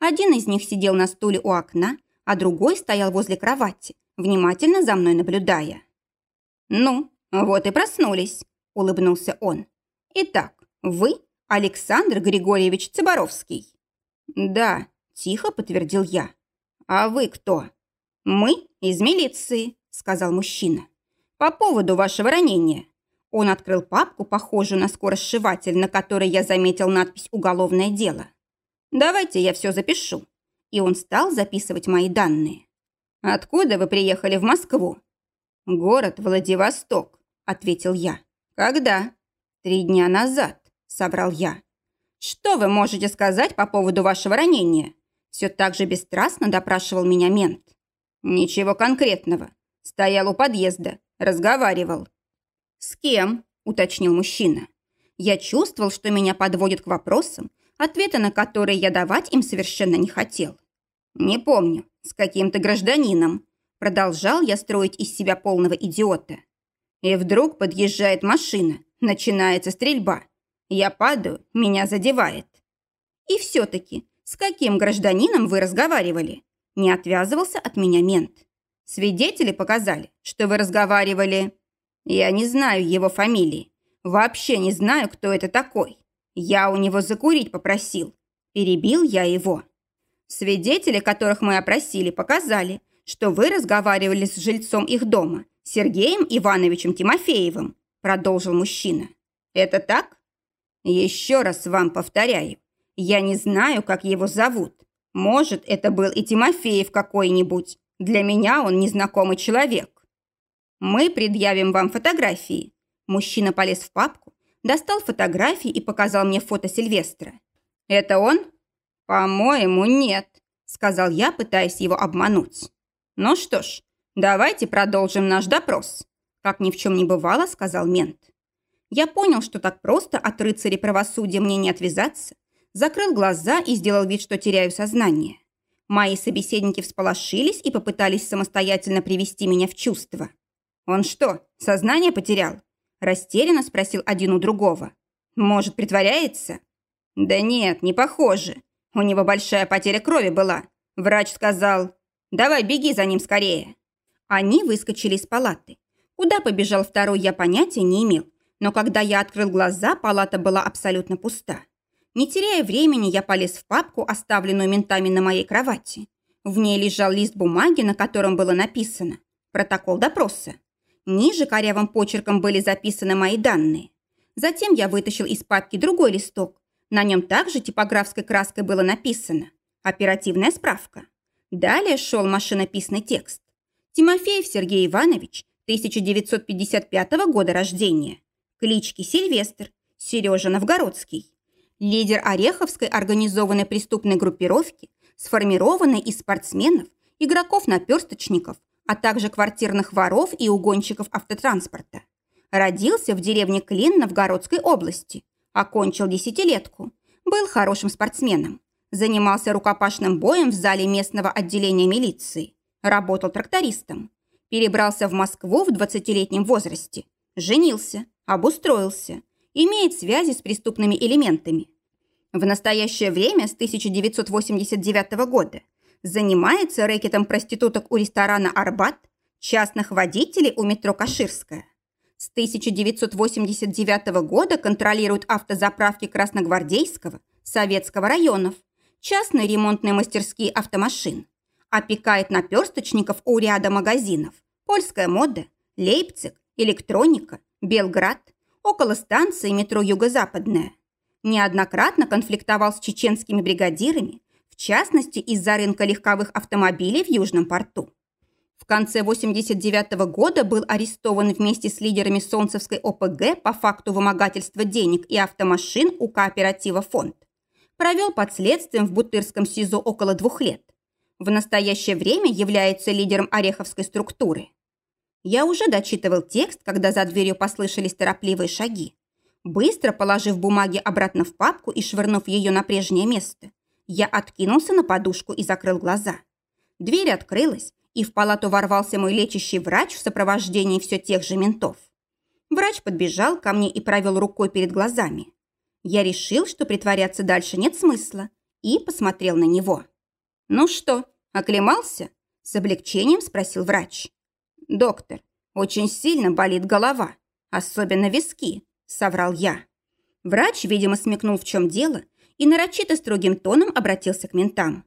Один из них сидел на стуле у окна, а другой стоял возле кровати, внимательно за мной наблюдая. «Ну, вот и проснулись», – улыбнулся он. «Итак, вы Александр Григорьевич Цыборовский?» «Да», – тихо подтвердил я. «А вы кто?» «Мы из милиции», – сказал мужчина. «По поводу вашего ранения». Он открыл папку, похожую на скоросшиватель, на которой я заметил надпись «Уголовное дело». «Давайте я все запишу». И он стал записывать мои данные. «Откуда вы приехали в Москву?» «Город Владивосток», – ответил я. «Когда?» «Три дня назад», – соврал я. «Что вы можете сказать по поводу вашего ранения?» Все так же бесстрастно допрашивал меня мент. «Ничего конкретного. Стоял у подъезда, разговаривал». «С кем?» – уточнил мужчина. Я чувствовал, что меня подводят к вопросам, ответы на которые я давать им совершенно не хотел. «Не помню. С каким-то гражданином», Продолжал я строить из себя полного идиота. И вдруг подъезжает машина, начинается стрельба. Я падаю, меня задевает. И все-таки, с каким гражданином вы разговаривали? Не отвязывался от меня мент. Свидетели показали, что вы разговаривали. Я не знаю его фамилии. Вообще не знаю, кто это такой. Я у него закурить попросил. Перебил я его. Свидетели, которых мы опросили, показали, что вы разговаривали с жильцом их дома, Сергеем Ивановичем Тимофеевым», продолжил мужчина. «Это так?» «Еще раз вам повторяю. Я не знаю, как его зовут. Может, это был и Тимофеев какой-нибудь. Для меня он незнакомый человек. Мы предъявим вам фотографии». Мужчина полез в папку, достал фотографии и показал мне фото Сильвестра. «Это он?» «По-моему, нет», – сказал я, пытаясь его обмануть. «Ну что ж, давайте продолжим наш допрос», как ни в чем не бывало, сказал мент. Я понял, что так просто от рыцаря правосудия мне не отвязаться, закрыл глаза и сделал вид, что теряю сознание. Мои собеседники всполошились и попытались самостоятельно привести меня в чувство. «Он что, сознание потерял?» Растерянно спросил один у другого. «Может, притворяется?» «Да нет, не похоже. У него большая потеря крови была. Врач сказал, Давай, беги за ним скорее!» Они выскочили из палаты. Куда побежал второй, я понятия не имел. Но когда я открыл глаза, палата была абсолютно пуста. Не теряя времени, я полез в папку, оставленную ментами на моей кровати. В ней лежал лист бумаги, на котором было написано «Протокол допроса». Ниже корявым почерком были записаны мои данные. Затем я вытащил из папки другой листок. На нем также типографской краской было написано «Оперативная справка». Далее шел машинописный текст. Тимофеев Сергей Иванович, 1955 года рождения. Клички Сильвестр, Сережа Новгородский. Лидер Ореховской организованной преступной группировки, сформированной из спортсменов, игроков-наперсточников, а также квартирных воров и угонщиков автотранспорта. Родился в деревне Клин Новгородской области. Окончил десятилетку. Был хорошим спортсменом. Занимался рукопашным боем в зале местного отделения милиции. Работал трактористом. Перебрался в Москву в 20-летнем возрасте. Женился, обустроился. Имеет связи с преступными элементами. В настоящее время с 1989 года занимается рэкетом проституток у ресторана «Арбат», частных водителей у метро Каширская. С 1989 года контролирует автозаправки Красногвардейского, Советского районов, частные ремонтные мастерские автомашин. Опекает наперсточников у ряда магазинов. Польская мода, Лейпциг, электроника, Белград, около станции метро Юго-Западная. Неоднократно конфликтовал с чеченскими бригадирами, в частности из-за рынка легковых автомобилей в Южном порту. В конце 89 -го года был арестован вместе с лидерами Солнцевской ОПГ по факту вымогательства денег и автомашин у кооператива «Фонд». Провел под следствием в Бутырском СИЗО около двух лет. В настоящее время является лидером Ореховской структуры. Я уже дочитывал текст, когда за дверью послышались торопливые шаги. Быстро положив бумаги обратно в папку и швырнув ее на прежнее место, я откинулся на подушку и закрыл глаза. Дверь открылась, и в палату ворвался мой лечащий врач в сопровождении все тех же ментов. Врач подбежал ко мне и провел рукой перед глазами. Я решил, что притворяться дальше нет смысла, и посмотрел на него. «Ну что, оклемался?» – с облегчением спросил врач. «Доктор, очень сильно болит голова, особенно виски», – соврал я. Врач, видимо, смекнул, в чем дело, и нарочито строгим тоном обратился к ментам.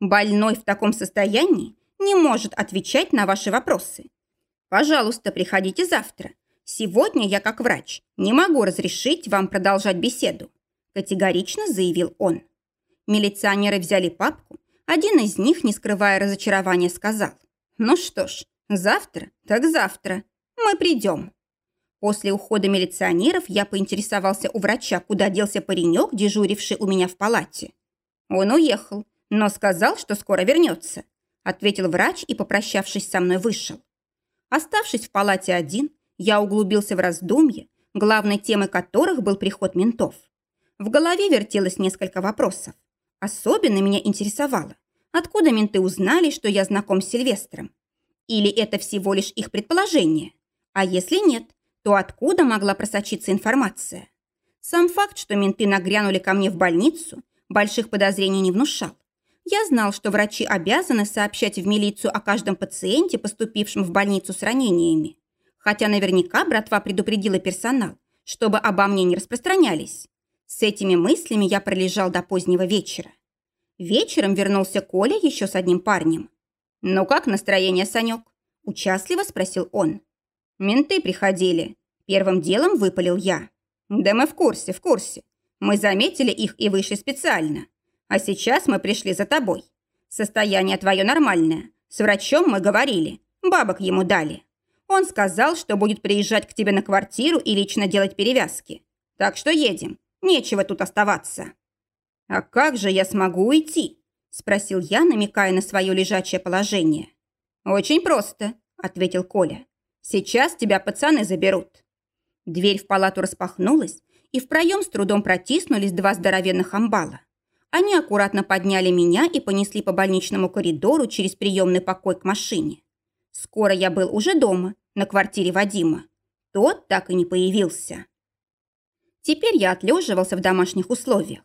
«Больной в таком состоянии не может отвечать на ваши вопросы. Пожалуйста, приходите завтра. Сегодня я, как врач, не могу разрешить вам продолжать беседу», категорично заявил он. Милиционеры взяли папку, один из них, не скрывая разочарования, сказал, «Ну что ж, Завтра? Так завтра. Мы придем. После ухода милиционеров я поинтересовался у врача, куда делся паренек, дежуривший у меня в палате. Он уехал, но сказал, что скоро вернется, ответил врач и, попрощавшись со мной, вышел. Оставшись в палате один, я углубился в раздумья, главной темой которых был приход ментов. В голове вертелось несколько вопросов. Особенно меня интересовало, откуда менты узнали, что я знаком с Сильвестром. Или это всего лишь их предположение? А если нет, то откуда могла просочиться информация? Сам факт, что менты нагрянули ко мне в больницу, больших подозрений не внушал. Я знал, что врачи обязаны сообщать в милицию о каждом пациенте, поступившем в больницу с ранениями. Хотя наверняка братва предупредила персонал, чтобы обо мне не распространялись. С этими мыслями я пролежал до позднего вечера. Вечером вернулся Коля еще с одним парнем. «Ну как настроение, Санек?» – участливо спросил он. «Менты приходили. Первым делом выпалил я. Да мы в курсе, в курсе. Мы заметили их и вышли специально. А сейчас мы пришли за тобой. Состояние твое нормальное. С врачом мы говорили. Бабок ему дали. Он сказал, что будет приезжать к тебе на квартиру и лично делать перевязки. Так что едем. Нечего тут оставаться». «А как же я смогу уйти?» – спросил я, намекая на свое лежачее положение. «Очень просто», – ответил Коля. «Сейчас тебя пацаны заберут». Дверь в палату распахнулась, и в проем с трудом протиснулись два здоровенных амбала. Они аккуратно подняли меня и понесли по больничному коридору через приемный покой к машине. Скоро я был уже дома, на квартире Вадима. Тот так и не появился. Теперь я отлеживался в домашних условиях.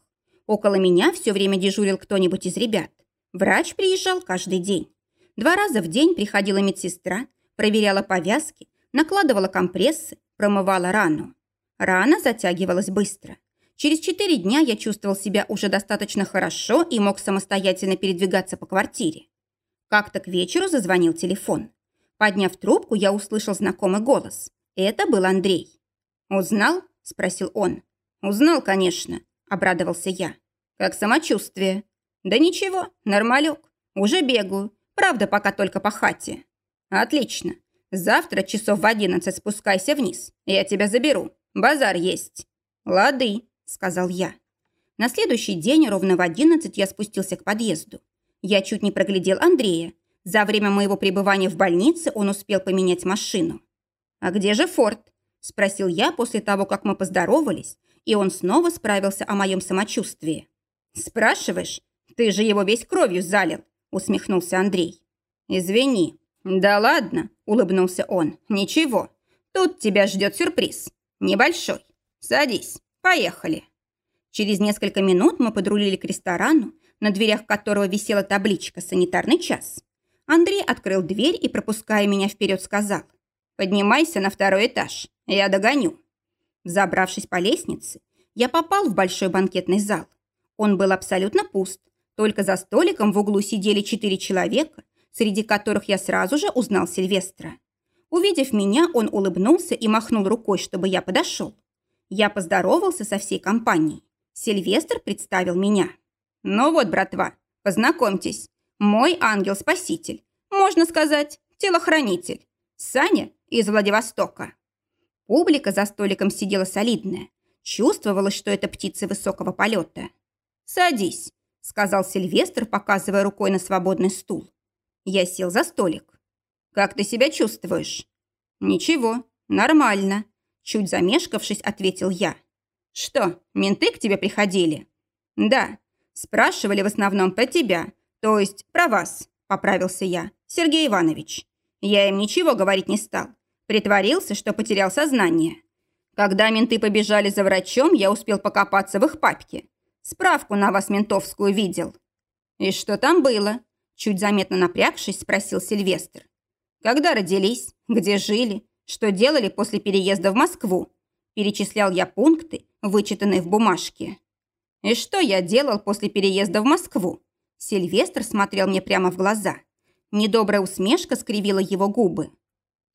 Около меня все время дежурил кто-нибудь из ребят. Врач приезжал каждый день. Два раза в день приходила медсестра, проверяла повязки, накладывала компрессы, промывала рану. Рана затягивалась быстро. Через четыре дня я чувствовал себя уже достаточно хорошо и мог самостоятельно передвигаться по квартире. Как-то к вечеру зазвонил телефон. Подняв трубку, я услышал знакомый голос. Это был Андрей. «Узнал?» – спросил он. «Узнал, конечно. – обрадовался я. «Как самочувствие?» «Да ничего, нормалек. Уже бегаю. Правда, пока только по хате». «Отлично. Завтра часов в одиннадцать спускайся вниз. Я тебя заберу. Базар есть». «Лады», – сказал я. На следующий день ровно в одиннадцать я спустился к подъезду. Я чуть не проглядел Андрея. За время моего пребывания в больнице он успел поменять машину. «А где же Форд?» – спросил я после того, как мы поздоровались и он снова справился о моем самочувствии. «Спрашиваешь? Ты же его весь кровью залил», – усмехнулся Андрей. «Извини». «Да ладно», – улыбнулся он. «Ничего. Тут тебя ждет сюрприз. Небольшой. Садись. Поехали». Через несколько минут мы подрулили к ресторану, на дверях которого висела табличка «Санитарный час». Андрей открыл дверь и, пропуская меня вперед, сказал «Поднимайся на второй этаж, я догоню». Взобравшись по лестнице, я попал в большой банкетный зал. Он был абсолютно пуст, только за столиком в углу сидели четыре человека, среди которых я сразу же узнал Сильвестра. Увидев меня, он улыбнулся и махнул рукой, чтобы я подошел. Я поздоровался со всей компанией. Сильвестр представил меня. «Ну вот, братва, познакомьтесь. Мой ангел-спаситель. Можно сказать, телохранитель. Саня из Владивостока». Публика за столиком сидела солидная. Чувствовалось, что это птицы высокого полета. «Садись», — сказал Сильвестр, показывая рукой на свободный стул. Я сел за столик. «Как ты себя чувствуешь?» «Ничего, нормально», — чуть замешкавшись, ответил я. «Что, менты к тебе приходили?» «Да. Спрашивали в основном про тебя, то есть про вас», – поправился я, Сергей Иванович. Я им ничего говорить не стал. Притворился, что потерял сознание. Когда менты побежали за врачом, я успел покопаться в их папке. Справку на вас ментовскую видел». «И что там было?» Чуть заметно напрягшись, спросил Сильвестр. «Когда родились? Где жили? Что делали после переезда в Москву?» Перечислял я пункты, вычитанные в бумажке. «И что я делал после переезда в Москву?» Сильвестр смотрел мне прямо в глаза. Недобрая усмешка скривила его губы.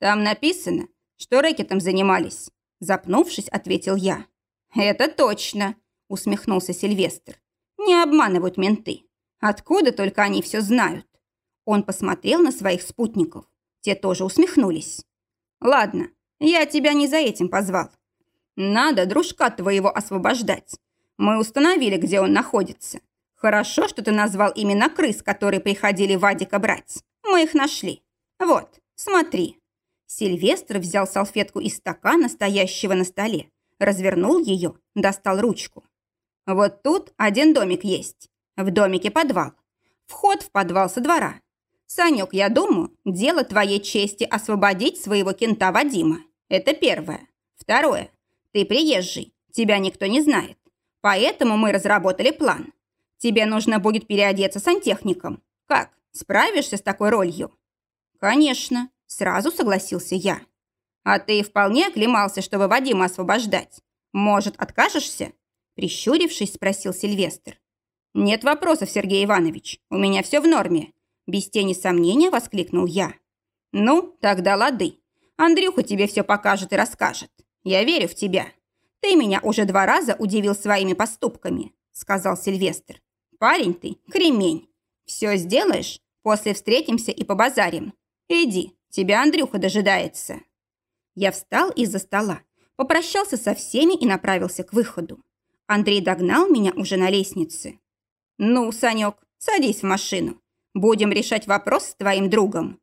«Там написано, что рэкетом занимались», запнувшись, ответил я. «Это точно», усмехнулся Сильвестр. «Не обманывают менты. Откуда только они все знают?» Он посмотрел на своих спутников. Те тоже усмехнулись. «Ладно, я тебя не за этим позвал. Надо дружка твоего освобождать. Мы установили, где он находится. Хорошо, что ты назвал имена крыс, которые приходили Вадика брать. Мы их нашли. Вот, смотри». Сильвестр взял салфетку из стакана, стоящего на столе, развернул ее, достал ручку. Вот тут один домик есть. В домике подвал. Вход в подвал со двора. Санек, я думаю, дело твоей чести освободить своего кента Вадима. Это первое. Второе. Ты приезжий, тебя никто не знает. Поэтому мы разработали план. Тебе нужно будет переодеться сантехником. Как, справишься с такой ролью?» «Конечно», – сразу согласился я. «А ты вполне оклемался, чтобы Вадима освобождать. Может, откажешься?» Прищурившись, спросил Сильвестр. «Нет вопросов, Сергей Иванович. У меня все в норме». Без тени сомнения воскликнул я. «Ну, тогда лады. Андрюха тебе все покажет и расскажет. Я верю в тебя. Ты меня уже два раза удивил своими поступками», сказал Сильвестр. «Парень ты, кремень. Все сделаешь, после встретимся и побазарим. Иди, тебя Андрюха дожидается». Я встал из-за стола, попрощался со всеми и направился к выходу. Андрей догнал меня уже на лестнице. «Ну, Санек, садись в машину. Будем решать вопрос с твоим другом».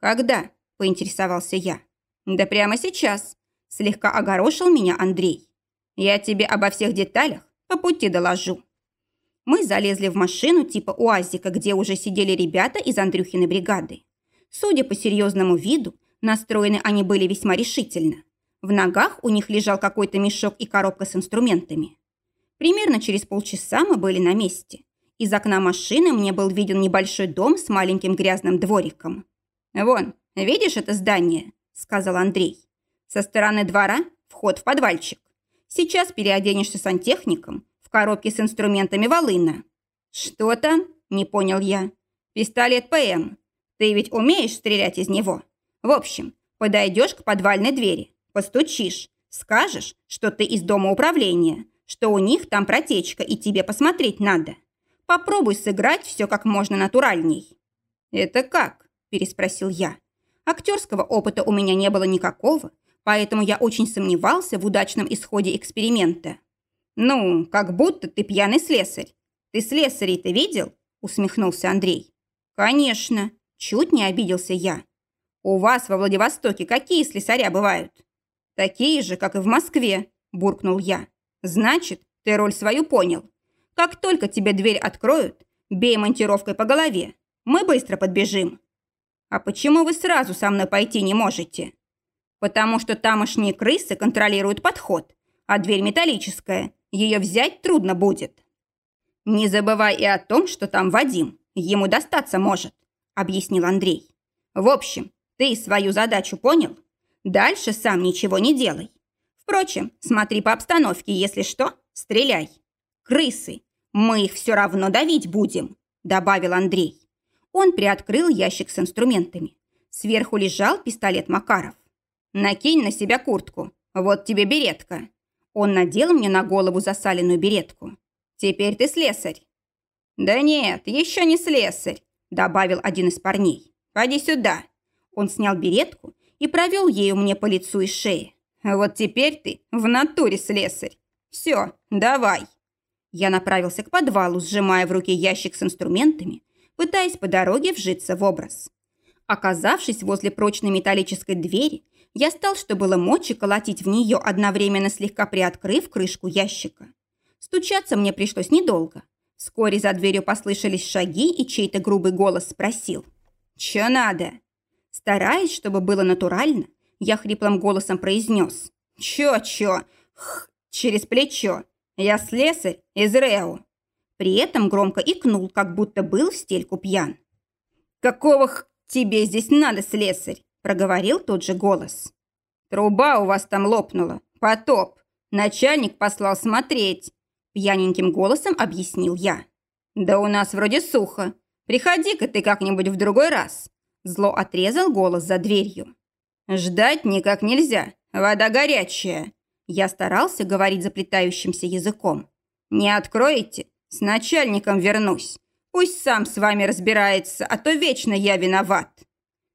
«Когда?» – поинтересовался я. «Да прямо сейчас», – слегка огорошил меня Андрей. «Я тебе обо всех деталях по пути доложу». Мы залезли в машину типа УАЗика, где уже сидели ребята из Андрюхиной бригады. Судя по серьезному виду, настроены они были весьма решительно. В ногах у них лежал какой-то мешок и коробка с инструментами. Примерно через полчаса мы были на месте. Из окна машины мне был виден небольшой дом с маленьким грязным двориком. «Вон, видишь это здание?» – сказал Андрей. «Со стороны двора вход в подвальчик. Сейчас переоденешься сантехником, в коробке с инструментами волына». «Что там?» – не понял я. «Пистолет ПМ. Ты ведь умеешь стрелять из него? В общем, подойдешь к подвальной двери, постучишь, скажешь, что ты из дома управления, что у них там протечка и тебе посмотреть надо. Попробуй сыграть все как можно натуральней». «Это как?» – переспросил я. Актерского опыта у меня не было никакого, поэтому я очень сомневался в удачном исходе эксперимента. «Ну, как будто ты пьяный слесарь. Ты слесарей-то видел?» – усмехнулся Андрей. «Конечно», – чуть не обиделся я. «У вас во Владивостоке какие слесаря бывают?» «Такие же, как и в Москве», – буркнул я. «Значит, ты роль свою понял. Как только тебе дверь откроют, бей монтировкой по голове. Мы быстро подбежим». «А почему вы сразу со мной пойти не можете?» «Потому что тамошние крысы контролируют подход, а дверь металлическая, ее взять трудно будет. Не забывай и о том, что там Вадим, ему достаться может, объяснил Андрей. В общем, ты свою задачу понял? Дальше сам ничего не делай. Впрочем, смотри по обстановке, если что, стреляй. Крысы, мы их все равно давить будем, добавил Андрей. Он приоткрыл ящик с инструментами. Сверху лежал пистолет Макаров. «Накинь на себя куртку. Вот тебе беретка». Он надел мне на голову засаленную беретку. «Теперь ты слесарь». «Да нет, еще не слесарь», – добавил один из парней. «Поди сюда». Он снял беретку и провел ею мне по лицу и шее. «Вот теперь ты в натуре слесарь. Все, давай». Я направился к подвалу, сжимая в руке ящик с инструментами, пытаясь по дороге вжиться в образ. Оказавшись возле прочной металлической двери, я стал, что было мочи, колотить в нее, одновременно слегка приоткрыв крышку ящика. Стучаться мне пришлось недолго. Вскоре за дверью послышались шаги, и чей-то грубый голос спросил. «Чё надо?» Стараясь, чтобы было натурально, я хриплым голосом произнес. «Чё-чё? Х, через плечо. Я слесарь из Рео». При этом громко икнул, как будто был в стельку пьян. «Какого х тебе здесь надо, слесарь?» – проговорил тот же голос. «Труба у вас там лопнула. Потоп. Начальник послал смотреть», – пьяненьким голосом объяснил я. «Да у нас вроде сухо. Приходи-ка ты как-нибудь в другой раз». Зло отрезал голос за дверью. «Ждать никак нельзя. Вода горячая». Я старался говорить заплетающимся языком. «Не откроете? С начальником вернусь. Пусть сам с вами разбирается, а то вечно я виноват».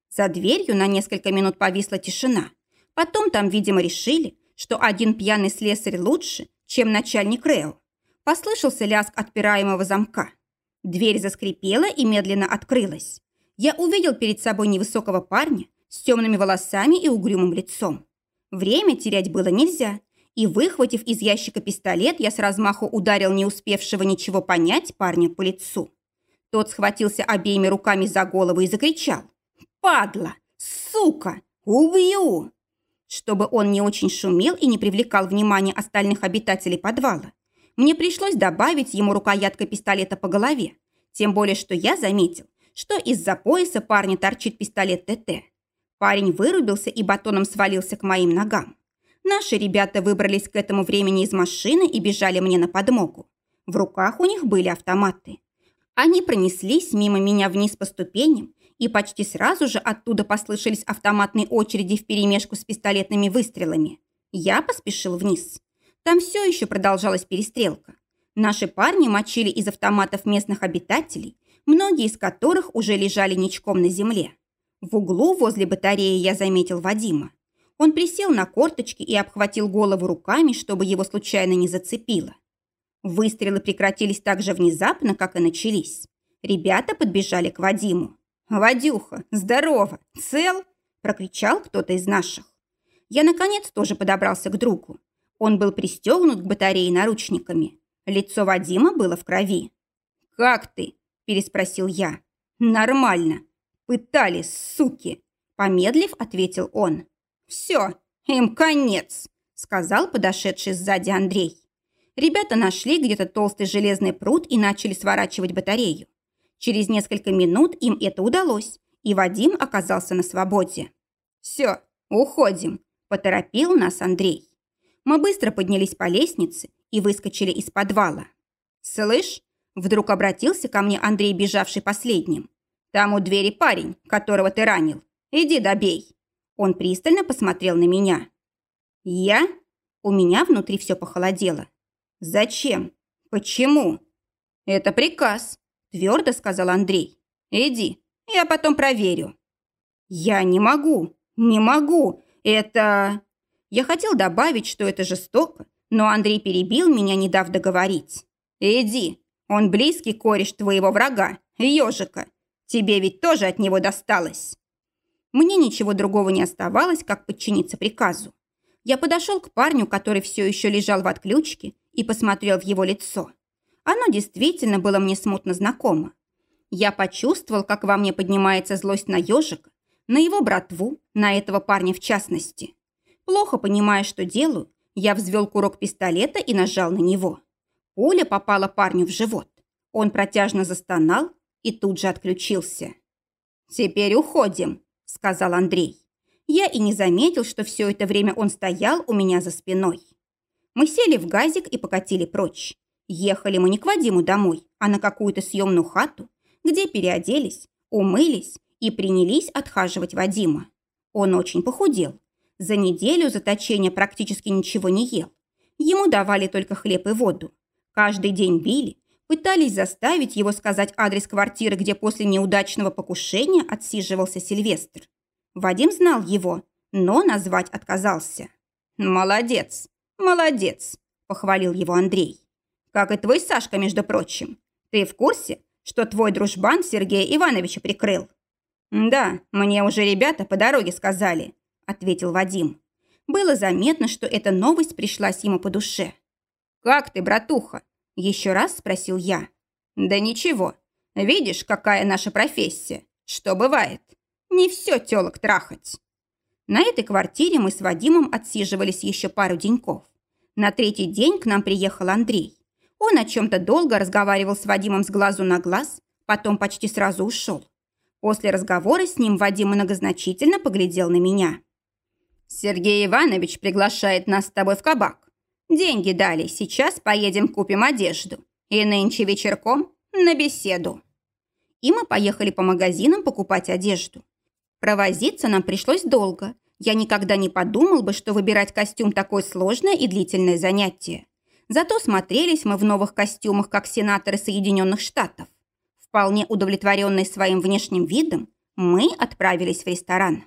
За дверью на несколько минут повисла тишина. Потом там, видимо, решили, что один пьяный слесарь лучше, чем начальник Рео. Послышался лязг отпираемого замка. Дверь заскрипела и медленно открылась. Я увидел перед собой невысокого парня с темными волосами и угрюмым лицом. Время терять было нельзя, и, выхватив из ящика пистолет, я с размаху ударил не успевшего ничего понять парня по лицу. Тот схватился обеими руками за голову и закричал. «Падла! Сука! Убью!» Чтобы он не очень шумел и не привлекал внимания остальных обитателей подвала, мне пришлось добавить ему рукояткой пистолета по голове, тем более что я заметил, что из-за пояса парня торчит пистолет ТТ. Парень вырубился и батоном свалился к моим ногам. Наши ребята выбрались к этому времени из машины и бежали мне на подмогу. В руках у них были автоматы. Они пронеслись мимо меня вниз по ступеням, и почти сразу же оттуда послышались автоматные очереди вперемешку с пистолетными выстрелами. Я поспешил вниз. Там все еще продолжалась перестрелка. Наши парни мочили из автоматов местных обитателей, многие из которых уже лежали ничком на земле. В углу возле батареи я заметил Вадима. Он присел на корточки и обхватил голову руками, чтобы его случайно не зацепило. Выстрелы прекратились так же внезапно, как и начались. Ребята подбежали к Вадиму. «Вадюха, здорово! Цел?» – прокричал кто-то из наших. Я, наконец, тоже подобрался к другу. Он был пристегнут к батарее наручниками. Лицо Вадима было в крови. «Как ты?» – переспросил я. «Нормально. Пытались, суки!» Помедлив, ответил он. «Все, им конец», – сказал подошедший сзади Андрей. Ребята нашли где-то толстый железный пруд и начали сворачивать батарею. Через несколько минут им это удалось, и Вадим оказался на свободе. «Все, уходим», – поторопил нас Андрей. Мы быстро поднялись по лестнице и выскочили из подвала. «Слышь?» – вдруг обратился ко мне Андрей, бежавший последним. «Там у двери парень, которого ты ранил. Иди добей». Он пристально посмотрел на меня. «Я?» У меня внутри все похолодело. «Зачем? Почему?» «Это приказ», – твердо сказал Андрей. «Иди, я потом проверю». «Я не могу, не могу, это...» Я хотел добавить, что это жестоко, но Андрей перебил меня, не дав договорить. «Иди, он близкий кореш твоего врага, ежика. Тебе ведь тоже от него досталось». Мне ничего другого не оставалось, как подчиниться приказу. Я подошел к парню, который все еще лежал в отключке, и посмотрел в его лицо. Оно действительно было мне смутно знакомо. Я почувствовал, как во мне поднимается злость на ежика, на его братву, на этого парня в частности. Плохо понимая, что делаю, Я взвел курок пистолета и нажал на него. Пуля попала парню в живот. Он протяжно застонал и тут же отключился. «Теперь уходим», — сказал Андрей. Я и не заметил, что все это время он стоял у меня за спиной. Мы сели в газик и покатили прочь. Ехали мы не к Вадиму домой, а на какую-то съемную хату, где переоделись, умылись и принялись отхаживать Вадима. Он очень похудел. За неделю заточения практически ничего не ел. Ему давали только хлеб и воду. Каждый день били, пытались заставить его сказать адрес квартиры, где после неудачного покушения отсиживался Сильвестр. Вадим знал его, но назвать отказался. «Молодец, молодец», – похвалил его Андрей. «Как и твой Сашка, между прочим. Ты в курсе, что твой дружбан Сергея Ивановича прикрыл?» «Да, мне уже ребята по дороге сказали», – ответил Вадим. Было заметно, что эта новость пришлась ему по душе. «Как ты, братуха?» – еще раз спросил я. «Да ничего. Видишь, какая наша профессия? Что бывает? Не все телок трахать». На этой квартире мы с Вадимом отсиживались еще пару деньков. На третий день к нам приехал Андрей. Он о чем-то долго разговаривал с Вадимом с глазу на глаз, потом почти сразу ушел. После разговора с ним Вадим многозначительно поглядел на меня. «Сергей Иванович приглашает нас с тобой в кабак. Деньги дали, сейчас поедем купим одежду. И нынче вечерком на беседу». И мы поехали по магазинам покупать одежду. Провозиться нам пришлось долго. Я никогда не подумал бы, что выбирать костюм такое сложное и длительное занятие. Зато смотрелись мы в новых костюмах, как сенаторы Соединенных Штатов. Вполне удовлетворенные своим внешним видом, мы отправились в ресторан.